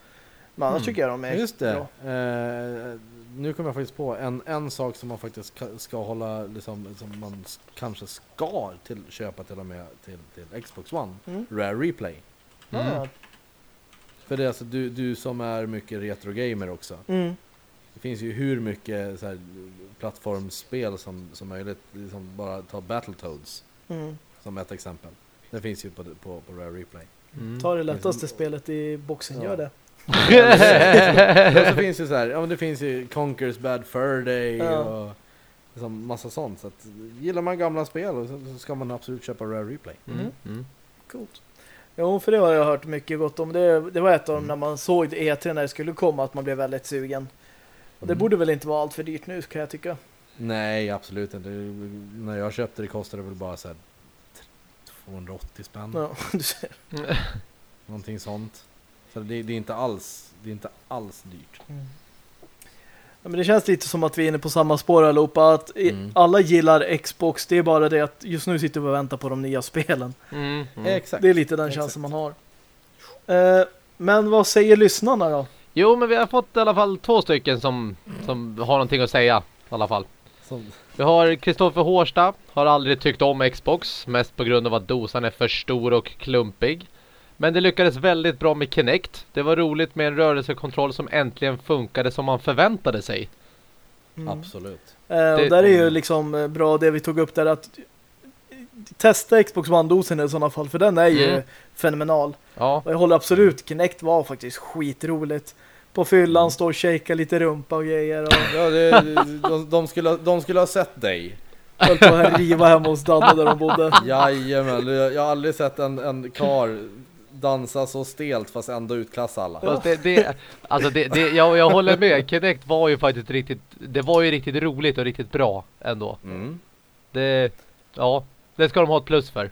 Men annars Mm. tycker jag de är Just det. Eh, nu kommer jag faktiskt på en, en sak som man faktiskt ska, hålla, liksom, som man kanske ska till, köpa till och med till, till Xbox One. Mm. Rare Replay. Mm. För det är alltså du, du som är mycket retro-gamer också. Mm. Det finns ju hur mycket så här, plattformsspel som, som möjligt. Liksom bara ta Battletoads Mm. som ett exempel. Det finns ju på, på, på Rare Replay. Mm. Ta det lättaste spelet i boxen, Ja. gör det. Och så finns ju så här, ja men det finns ju Conquers Bad Fur Day Ja. och liksom massa sånt. Så att, gillar man gamla spel så, så ska man absolut köpa Rare Replay. Mm. Mm. Coolt. Jo, för det har jag hört mycket gott om. Det, det var ett av dem Mm. när man såg E3 när det skulle komma att man blev väldigt sugen. Och det Mm. borde väl inte vara allt för dyrt nu kan jag tycka. Nej, absolut inte. När jag köpte det kostade det väl bara så här 280 spänn. Ja, du ser. Någonting sånt. Så det, det är inte alls, det är inte alls dyrt. Ja, men det känns lite som att vi är inne på samma spår allihopa. Att Mm. alla gillar Xbox. Det är bara det att just nu sitter vi och väntar på de nya spelen. Mm. Mm. Exakt. Det är lite den Exakt. känslan man har. Eh, men vad säger lyssnarna då? Jo, men vi har fått i alla fall två stycken som, som har någonting att säga. I alla fall. Som, Vi har Kristoffer Hårsta. Har aldrig tyckt om Xbox. Mest på grund av att dosan är för stor och klumpig. Men det lyckades väldigt bra med Kinect. Det var roligt med en rörelsekontroll som äntligen funkade som man förväntade sig. Mm. Absolut. Eh, Det- och där är ju liksom eh, bra det vi tog upp där att testa Xbox One-dosen i sådana fall, för den är ju Mm. fenomenal. Ja, Och jag håller absolut, Kinect var faktiskt skitroligt. På fyllan, Mm. stå och shaka lite rumpa och grejer och Ja, det, de, de, skulle, ha- de skulle ha sett dig. höll på att riva hemma hos Danne där de bodde. Jajamän, jag jag har aldrig sett en, en kar dansa så stelt fast ändå utklassa alla. fast det, det, alltså det, det, jag, jag håller med. Kinect var ju faktiskt riktigt, det var ju riktigt roligt och riktigt bra ändå. Mm. Det, ja, det ska de ha ett plus för.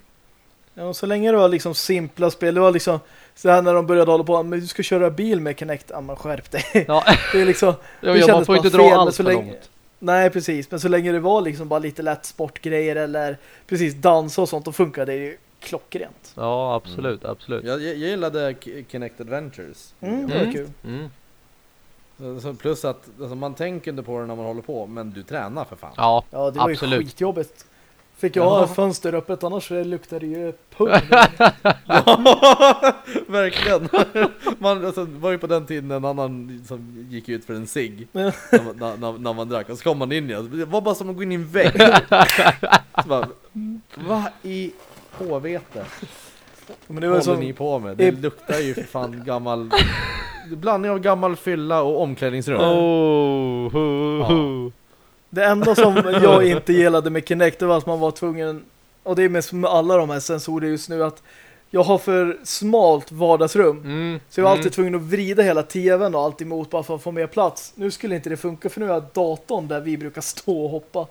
Ja, och så länge det var liksom simpla spel, det var liksom så här när de började hålla på, men du ska köra bil med Kinect, ja men skärp dig. Ja, Det är liksom, ja, Det man kändes får bara inte fel, dra allt så länge- långt. nej precis, men så länge det var liksom bara lite lätt sportgrejer eller precis dansa och sånt, då funkade det ju klockrent. Ja, absolut, absolut. Jag, jag gillade Kinect Adventures. Mm, det var Mm. kul. Mm. Så- Plus att alltså, man tänker inte på det när man håller på, men du tränar för fan. Ja, Ja, det var Absolut. ju skitjobbigt. Fick jag Ja. ha fönster öppet annars så luktar det ju pung. Verkligen. Man alltså, var ju på den tiden en annan som gick ut för en cigg Ja. när, man- när, när, man drack. Och så kom man in igen. Det var bara som att gå in i en vägg. Så bara, vad i håvete Men det var håller som, ni på med? Det luktar ju för fan gammal... Blandning av gammal fylla och omklädningsrum. Oh, hu, hu. det enda som jag inte gillade med Kinect var att man var tvungen, och det är med alla de här sensorer just nu, att jag har för smalt vardagsrum. Mm, Så jag var mm. alltid tvungen att vrida hela tvn och allt emot bara för att få mer plats. Nu skulle inte det funka för nu är datorn där vi brukar stå och hoppa.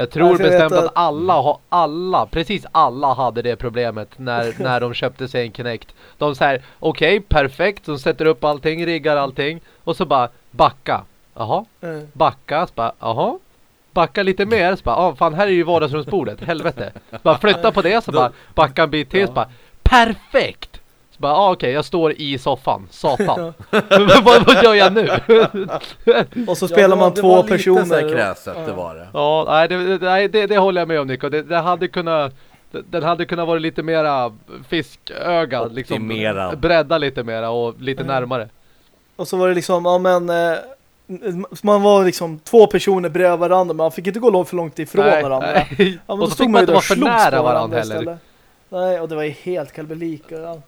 Jag tror Alltså, jag bestämt vet att alla, har- alla, precis alla hade det problemet när, när de köpte sig en Kinect. De säger okej, perfekt, de sätter upp allting, riggar allting och så bara backa. Jaha, Eh, backa, så bara jaha. Backa lite mer, så bara, ah, fan här är ju vardagsrumsbordet, helvete. Så bara flytta på det, så bara backa en bit till, så bara perfekt. Så bara, ah, okej, jag står i soffan, satan. vad, vad gör jag nu? Och så Ja, spelar det var- man det två var lite personer. så här kräset, det var det. Ja, nej, det, nej, det, det håller jag med om Nico. Det, det hade kunnat det- den hade kunnat vara lite mera fiskögad, liksom bredda lite mera och lite Mm. närmare. Och så var det liksom, ja men eh, man var liksom två personer bredvid varandra men man fick inte gå långt för långt ifrån Nej, varandra. nej. Ja, men och då så stod fick man inte vara för nära på varandra heller. istället. Nej, och det var ju helt kalabalik. och Ja.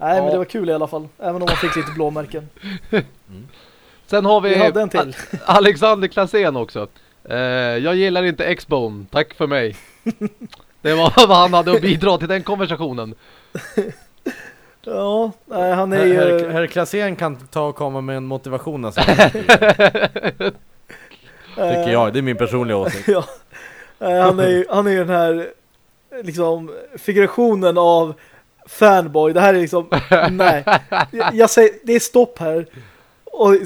Nej, Ja. men det var kul i alla fall. Även om man fick lite blåmärken. Sen har vi, Vi hade en till. Alexander Klasén också. Eh, jag gillar inte X-Bone, tack för mig. Det var vad han hade att bidra till den konversationen. Ja, nej, han är ju... herr, herr Klasén kan ta och komma med en motivation alltså, Tycker jag, det är min personliga åsikt. ja. Nej, han är ju han är ju den här liksom figurationen av fanboy. Det här är liksom nej. Jag, jag säger det är stopp här. Och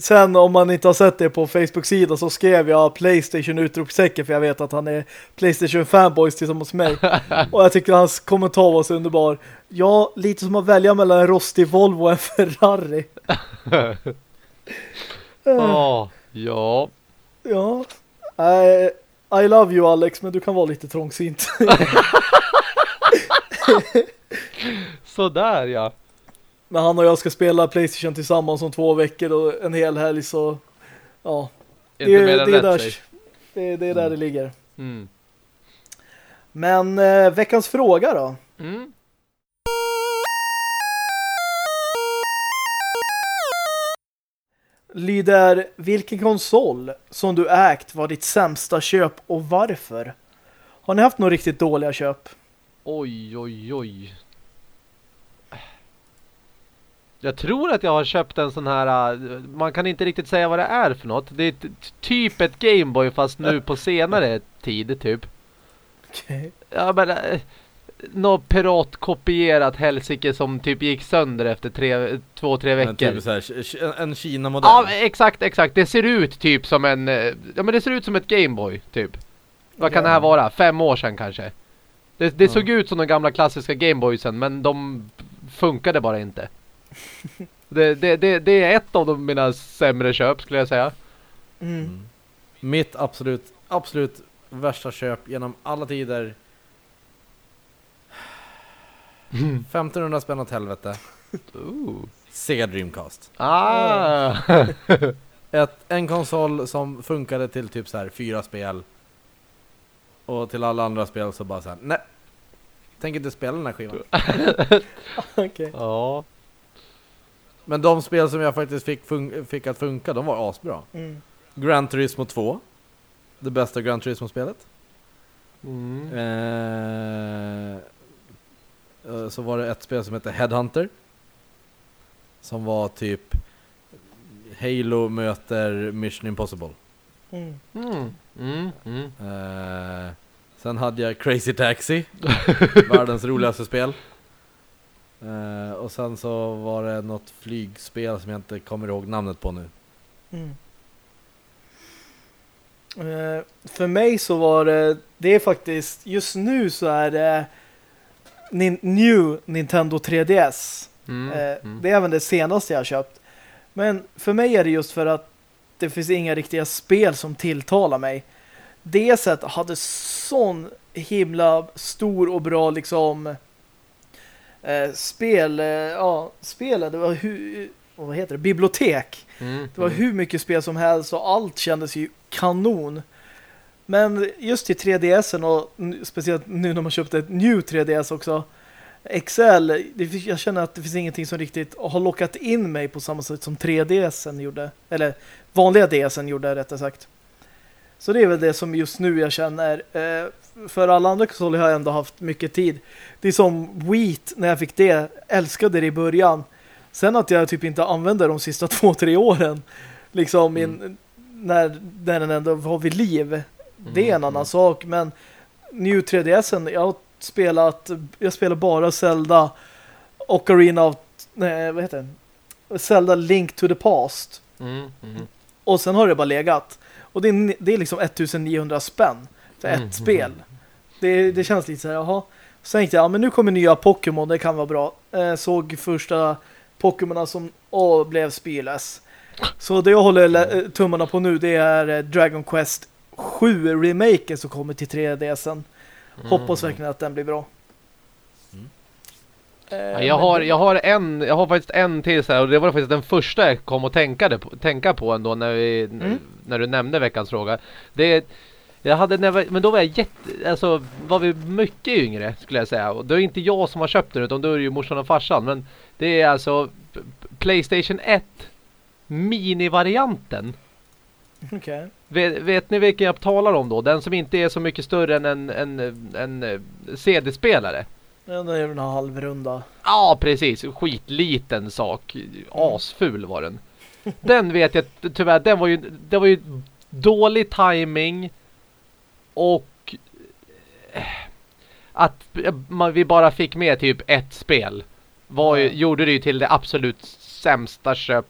sen om man inte har sett det på Facebook-sidan så skrev jag Playstation utropstecken för jag vet att han är Playstation fanboys tillsammans med mig. Och jag tycker hans kommentar var så underbar. Ja, lite som att välja mellan en rostig Volvo och en Ferrari. Ja, ja. Ja. I, I love you Alex, men du kan vara lite trångsynt. Sådär ja. När han och jag ska spela Playstation tillsammans om två veckor och en hel helg så ja, det, Inte mer än det, är där, säg. det, det är där det ligger. Mm. Men eh, veckans fråga då? Mm. Lyder, vilken konsol som du ägt var ditt sämsta köp och varför? Har ni haft några riktigt dåliga köp? Oj, oj, oj. Jag tror att jag har köpt en sån här, äh, man kan inte riktigt säga vad det är för något. Det är typ ett Gameboy fast nu på senare tid typ. Okej. Ja men, äh, något piratkopierat helsike som typ gick sönder efter tre, två, tre Men veckor. typ så här, en Kina-modell. Ja exakt, exakt. Det ser ut typ som en, eh, ja men det ser ut som ett Gameboy typ. Vad kan Ja. det här vara? Fem år sedan kanske? Det, det såg ut som de gamla klassiska Gameboysen men de funkade bara inte. det, det, det, det är ett av de mina sämre köp skulle jag säga. Mm. Mitt absolut, absolut värsta köp genom alla tider. 1500 spänn åt helvete. Ooh. Sega Dreamcast. Ah! Ett, en konsol som funkade till typ så här fyra spel. Och till alla andra spel så bara så här, nej. Tänker inte spela den här skivan. Okej. ja. Men de spel som jag faktiskt fick, fun- fick att funka, de var asbra. Mm. Gran Turismo 2. Det bästa Gran Turismo-spelet. Mm. Eh, eh, så var det ett spel som hette Headhunter. Som var typ Halo möter Mission Impossible. Mm. Mm. Mm. Eh, sen hade jag Crazy Taxi. världens roligaste spel. Eh, och sen så var det något flygspel som jag inte kommer ihåg namnet på nu. Mm. Eh, för mig så var det, det är faktiskt, just nu så är det Nin New Nintendo 3DS. Mm. Eh, Mm. Det är även det senaste jag har köpt. Men för mig är det just för att det finns inga riktiga spel som tilltalar mig. DS hade sån himla stor och bra liksom eh, spel, eh, ja, spelen, det var hur, vad heter det, bibliotek. Mm, Det var mm. hur mycket spel som helst och allt kändes ju kanon. Men just till 3DSen och speciellt nu när man köpte ett new 3DS också XL, det, jag känner att det finns ingenting som riktigt har lockat in mig på samma sätt som 3DSen gjorde. Eller vanliga DSen gjorde rättare sagt. Så det är väl det som just nu jag känner. Eh, för alla andra konsoler har jag ändå haft mycket tid. Det är som Wii när jag fick det. Älskade det i början. Sen att jag typ inte använde de sista två, tre åren. Liksom in, när, när den ändå var vid liv. Det är en Mm, annan mm. sak. Men New 3DSen, jag spelat jag spelar bara Zelda och Arena of nej, vad heter det? Zelda Link to the Past. Mm, mm. Och sen har det bara legat. Och det är, det är liksom 1900 spänn för ett Mm. spel. Det, det känns lite så här, jaha. Sen tänkte jag, ja, men nu kommer nya Pokémon, det kan vara bra. Eh, såg första Pokémon som åh, blev spyless. Så det jag håller eh, tummarna på nu, det är eh, Dragon Quest 7 remaken som kommer till 3DSen. Hoppas Mm. verkligen att den blir bra. Mm. Eh, Ja, jag, har, jag, har en, jag har faktiskt en till så här, och det var faktiskt den första jag kom att tänka, det, på- tänka på ändå när, vi, Mm. när du nämnde veckans fråga. Det, jag hade när, jag- men då var jag jätte, alltså var vi mycket yngre skulle jag säga. Och det är inte jag som har köpt den utan då är det ju morsan och farsan. Men det är alltså Playstation 1 Mini-varianten. Okej. Vet, vet ni vilken jag talar om då? Den som inte är så mycket större än en, en, en, eh, CD-spelare. Ja, den är den här halvrunda. Ja, precis. Skitliten sak. Asful var den. Den vet jag tyvärr, den var ju, det var ju dålig timing och eh, att man, vi bara fick med typ ett spel var ju, gjorde det ju till det absolut sämsta köp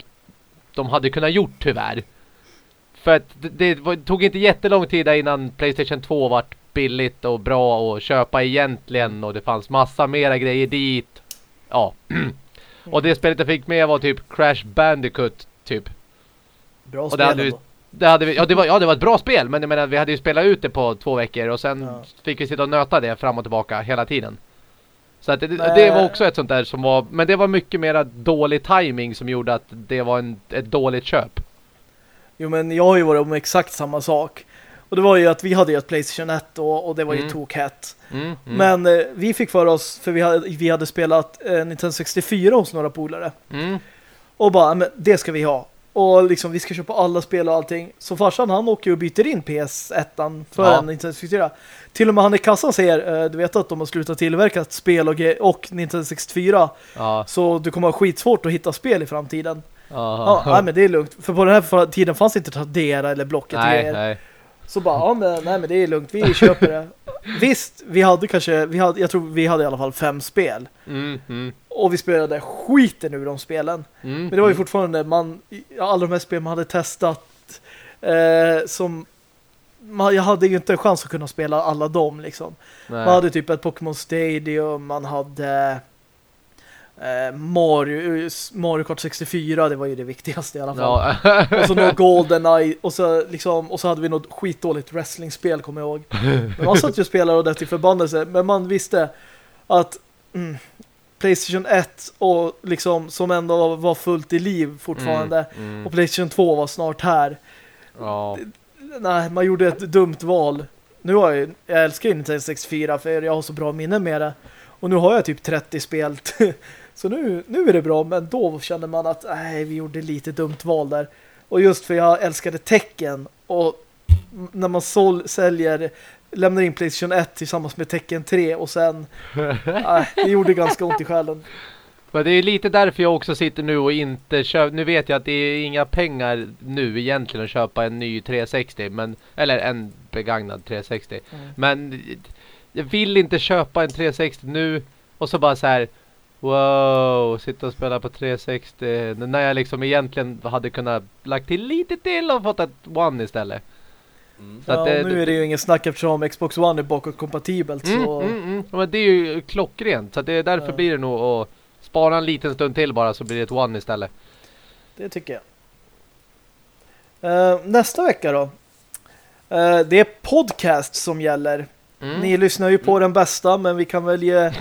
de hade kunnat gjort tyvärr. För att det, tog inte jättelång tid innan Playstation 2 vart billigt och bra att köpa egentligen och det fanns massa mera grejer dit. Ja. och det spelet jag fick med var typ Crash Bandicoot typ. Bra spel hade vi-. Det hade vi, ja, det var, ja det var ett bra spel men jag menar, vi hade ju spelat ut det på två veckor och sen Ja. fick vi sitta och nöta det fram och tillbaka hela tiden. Så att det, det var också ett sånt där som var, men det var mycket mera dålig timing som gjorde att det var en, ett dåligt köp. Jo men jag har ju varit om exakt samma sak. Och det var ju att vi hade ju ett Playstation 1 och, och det var ju Mm. tokhett. Mm, mm, Men eh, vi fick för oss, för vi hade, vi hade spelat eh, Nintendo 64 hos några polare. mm, Och bara, men det ska vi ha. Och liksom vi ska köpa alla spel och allting. Så farsan han åker och byter in PS1 för Ja. en Nintendo 64. Till och med han i kassan säger, eh, du vet att de har slutat tillverka spel och, och Nintendo 64. ja, Så du kommer ha skitsvårt att hitta spel i framtiden. Ja, nej, men det är lugnt. För på den här tiden fanns inte Tradera eller Blocket nej, nej. Så bara, ja men, nej men det är lugnt, vi köper det. Visst, vi hade kanske, vi hade, jag tror vi hade i alla fall fem spel. Mm, mm, Och vi spelade skiten ur de spelen. mm, Men det var ju mm. fortfarande, man, alla de här spel man hade testat eh, som man, jag hade ju inte en chans att kunna spela alla dem liksom. Nej. Man hade typ ett Pokémon Stadium, man hade Mario, Mario Kart 64, det var ju det viktigaste i alla fall. Ja. Och så något Goldeneye och så, liksom, och så hade vi något skitdåligt wrestlingspel kommer jag ihåg. Men man satt ju och spelade och det till förbannelse. Men man visste att mm, Playstation 1 och liksom som ändå var fullt i liv fortfarande Mm, mm. och Playstation 2 var snart här. Ja. Nej, man gjorde ett dumt val. Nu har jag, jag älskar ju Nintendo 64 för jag har så bra minne med det. Och nu har jag typ 30 spel. så nu, nu är det bra, men då kände man att nej, vi gjorde lite dumt val där. Och just för jag älskade tecken och när man sål, säljer lämnar in Playstation 1 tillsammans med Tekken 3 och sen nej, det gjorde ganska ont i själen. Men det är lite därför jag också sitter nu och inte köper. Nu vet jag att det är inga pengar nu egentligen att köpa en ny 360. Men, eller en begagnad 360. Mm. Men jag vill inte köpa en 360 nu. Och så bara så här. Wow, sitta och spela på 360. När jag liksom egentligen hade kunnat lagt till lite till och fått ett One istället. Mm. Så att ja, det- nu är det ju ingen snack eftersom Xbox One är bakåt kompatibelt Mm, så mm, mm. Ja, Men det är ju klockrent. Så det är därför Ja. blir det nog att spara en liten stund till bara så blir det ett One istället. Det tycker jag. Eh, nästa vecka då. Eh, det är podcast som gäller. Mm. Ni lyssnar ju på den bästa, men vi kan väl ge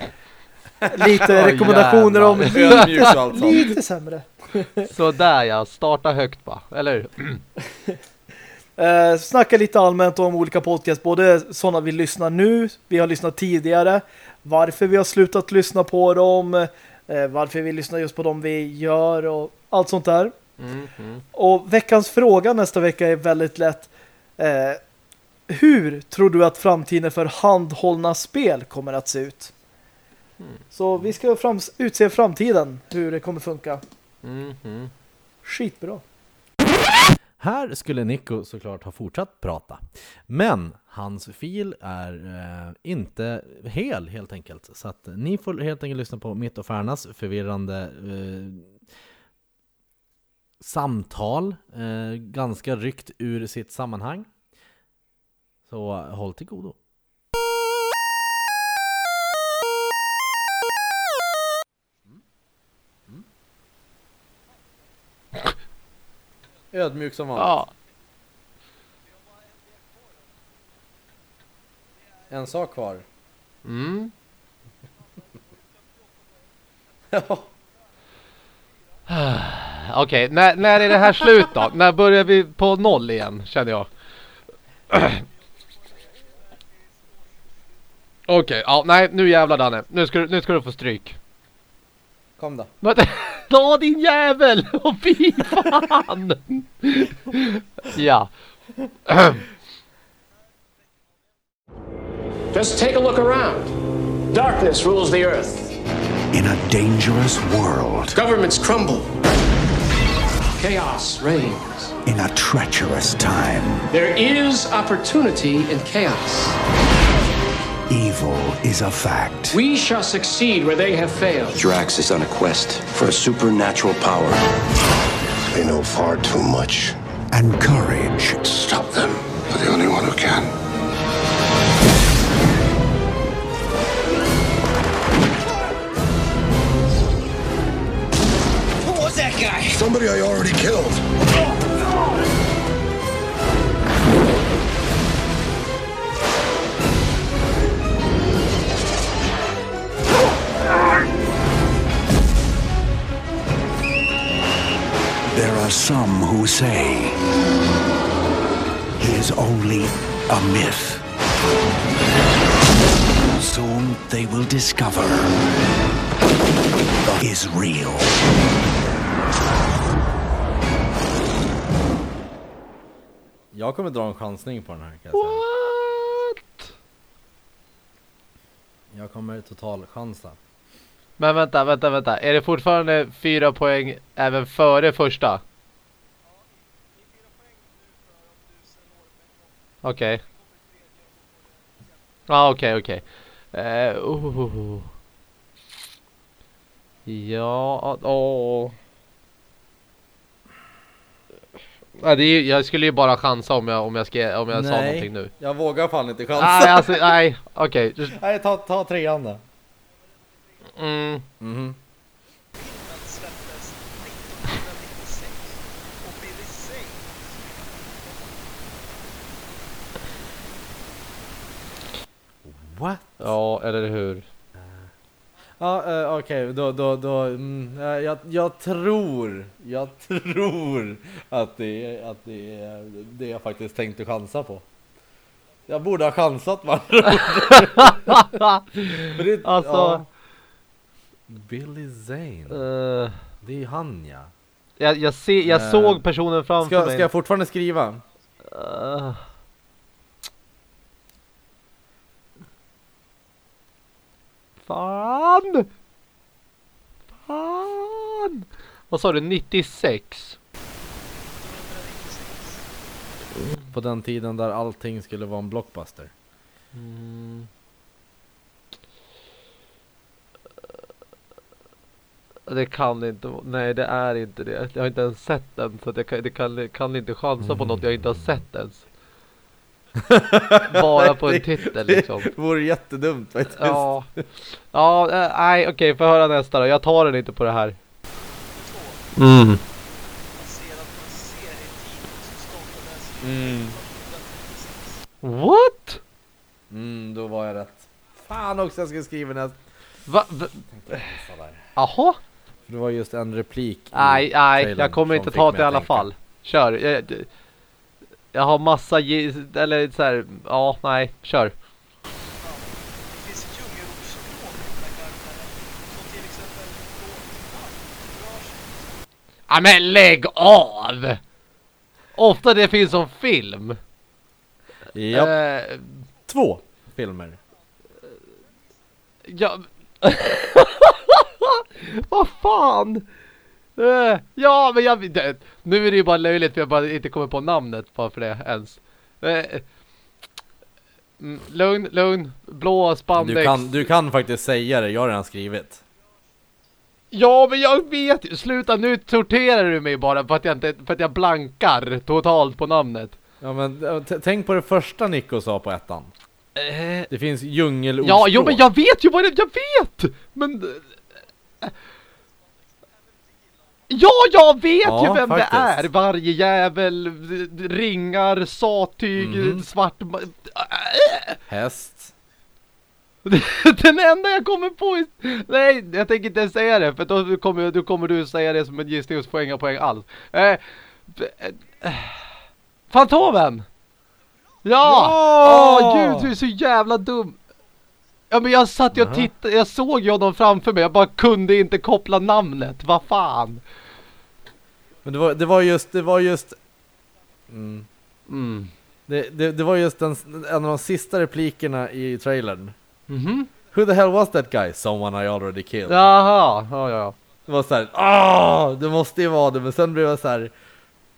lite rekommendationer om och allt sånt. lite sämre. Sådär ja, starta högt va, eller? Eh, snacka lite allmänt om olika podcast, både sådana vi lyssnar nu, vi har lyssnat tidigare, varför vi har slutat lyssna på dem, eh, varför vi lyssnar just på dem vi gör och allt sånt där. Mm, mm. Och veckans fråga nästa vecka är väldigt lätt. Eh, hur tror du att framtiden för handhållna spel kommer att se ut? Så vi ska fram utse framtiden, hur det kommer funka. Mm, mm. Skitbra. Här skulle Nico såklart ha fortsatt prata. Men hans fil är eh, inte hel helt enkelt. Så att ni får helt enkelt lyssna på mitt och Färnas förvirrande eh, samtal. Eh, ganska ryckt ur sitt sammanhang. Så håll till godo. Ödmjuk som vanligt. Ja, En sak kvar. mm. Okej, när, när är det här slut då? När börjar vi på noll igen, känner jag? Okej, ja, nej, nu jävlar Danne. Nu ska, nu ska du få stryk. Kom då. Vänta, Ja din jävel! Åh fy fan! ja. Just take a look around. Darkness rules the earth. In a dangerous world, Governments crumble. Chaos reigns. in a treacherous time, There is opportunity in chaos. Evil is a fact. We shall succeed where they have failed. Drax is on a quest for a supernatural power. They know far too much. And courage Stop them. You're the only one who can. Who was that guy? Somebody I already killed. Are some who say he is only a myth. Soon they will discover is real. Jag kommer dra en chansning på den här kan jag säga. What? Jag kommer total chansa. Men vänta, vänta, vänta. Är det fortfarande fyra poäng även före första? Okej. Ja, ah, okej, okej. Eh, oh. Ja, åh. Nej, det är, ju- jag skulle ju bara chansa om jag, om jag, ska, om jag sa någonting nu. jag vågar fan inte chansa. Nej, alltså, nej, okej. Nej, ta, ta trean då. Mm. Mhm. What? Ja, eller hur? Ja, eh, okej, då, då, då, mm, eh, jag, jag tror, jag tror att det är, att det är det jag faktiskt tänkte chansa på. Jag borde ha chansat man. Det- Alltså- ja. Billy Zane, Eh, det är ju han ja. jag, jag, ser, jag såg personen framför Ska, mig. ska jag fortfarande skriva? Fan! Fan! Vad sa du? 96? På den tiden där allting skulle vara en blockbuster. Mm. Det kan inte Nej det är inte det. Jag har inte ens sett den. Så jag kan, det kan, kan inte chansa på något jag inte har sett ens. Bara på en titel liksom. Det vore jättedumt faktiskt. Ja, ja eh, nej okej, får höra nästa då. Jag tar den inte på det här. Mm. Mm. What? Mm, då var jag rätt. Fan också jag skulle skriva näst. Va? va? Jaha? Det var just en replik Nej, nej, jag kommer inte ta det i alla tänka. fall. Kör. Jag, har massa, eller så här, ja, nej, kör. Ja men lägg av! Ofta det finns som film. Japp. Eh, Två filmer. ja... Vad fan? Eh, ja men jag... det- Nu är det ju bara löjligt för jag bara inte kommer på namnet bara för det ens. Eh, mm, lugn, lugn. Blå spandex. Du kan, du kan faktiskt säga det, jag har redan skrivit. Ja men jag vet ju. Sluta nu torterar du mig bara för att jag, inte, för att jag blankar totalt på namnet. Ja men t- tänk på det första Nico sa på ettan. Eh, Det finns djungelordspråk. Ja, jo men jag vet ju vad det, jag vet! Men... Ja, jag vet Ja, ju vem faktiskt. det är! Varje jävel, ringar, sattyg, Mhm. svart... ma- Häst. Den enda jag kommer på är... Nej, jag tänker inte säga det för då kommer, då kommer du säga det som en gissningspoäng av poäng alls. Eh, eh, Fantomen! Ja! Åh Ja! gud, du är så jävla dum! Ja men jag satt ju och tittade, jag såg ju honom framför mig, jag bara kunde inte koppla namnet, vad fan? Men det var, det var just, det var just... Mm. Mm. Det, det, det var just den, en av de sista replikerna i trailern. Mhm. Who the hell was that guy? Someone I already killed. Jaha, ja ja. Det var såhär, ah, det måste ju vara det, men sen blev jag så här.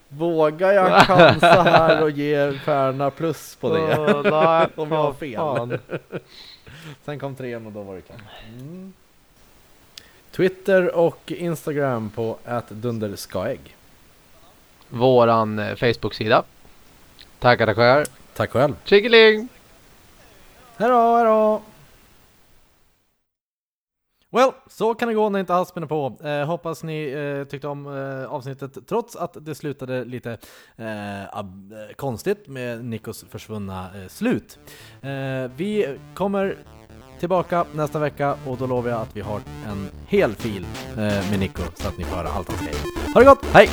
Vågar jag chansa här och ge Färna plus på det? Nej, Om jag har fel. fan. Sen kom trean och då var det klart. Mm. Twitter och Instagram på dunderskaägg. Våran eh, Facebook-sida. Tackar, tackar. Tack själv. Tjingeling! Hejdå, hejdå! Well, så kan det gå när inte alls spinner på. Eh, hoppas ni eh, tyckte om eh, avsnittet trots att det slutade lite eh, ab- eh, konstigt med Nikos försvunna eh, slut. Eh, vi kommer tillbaka nästa vecka och då lovar jag att vi har en hel fil eh, med Nico så att ni får höra allt han säger. Ha det gott, hej!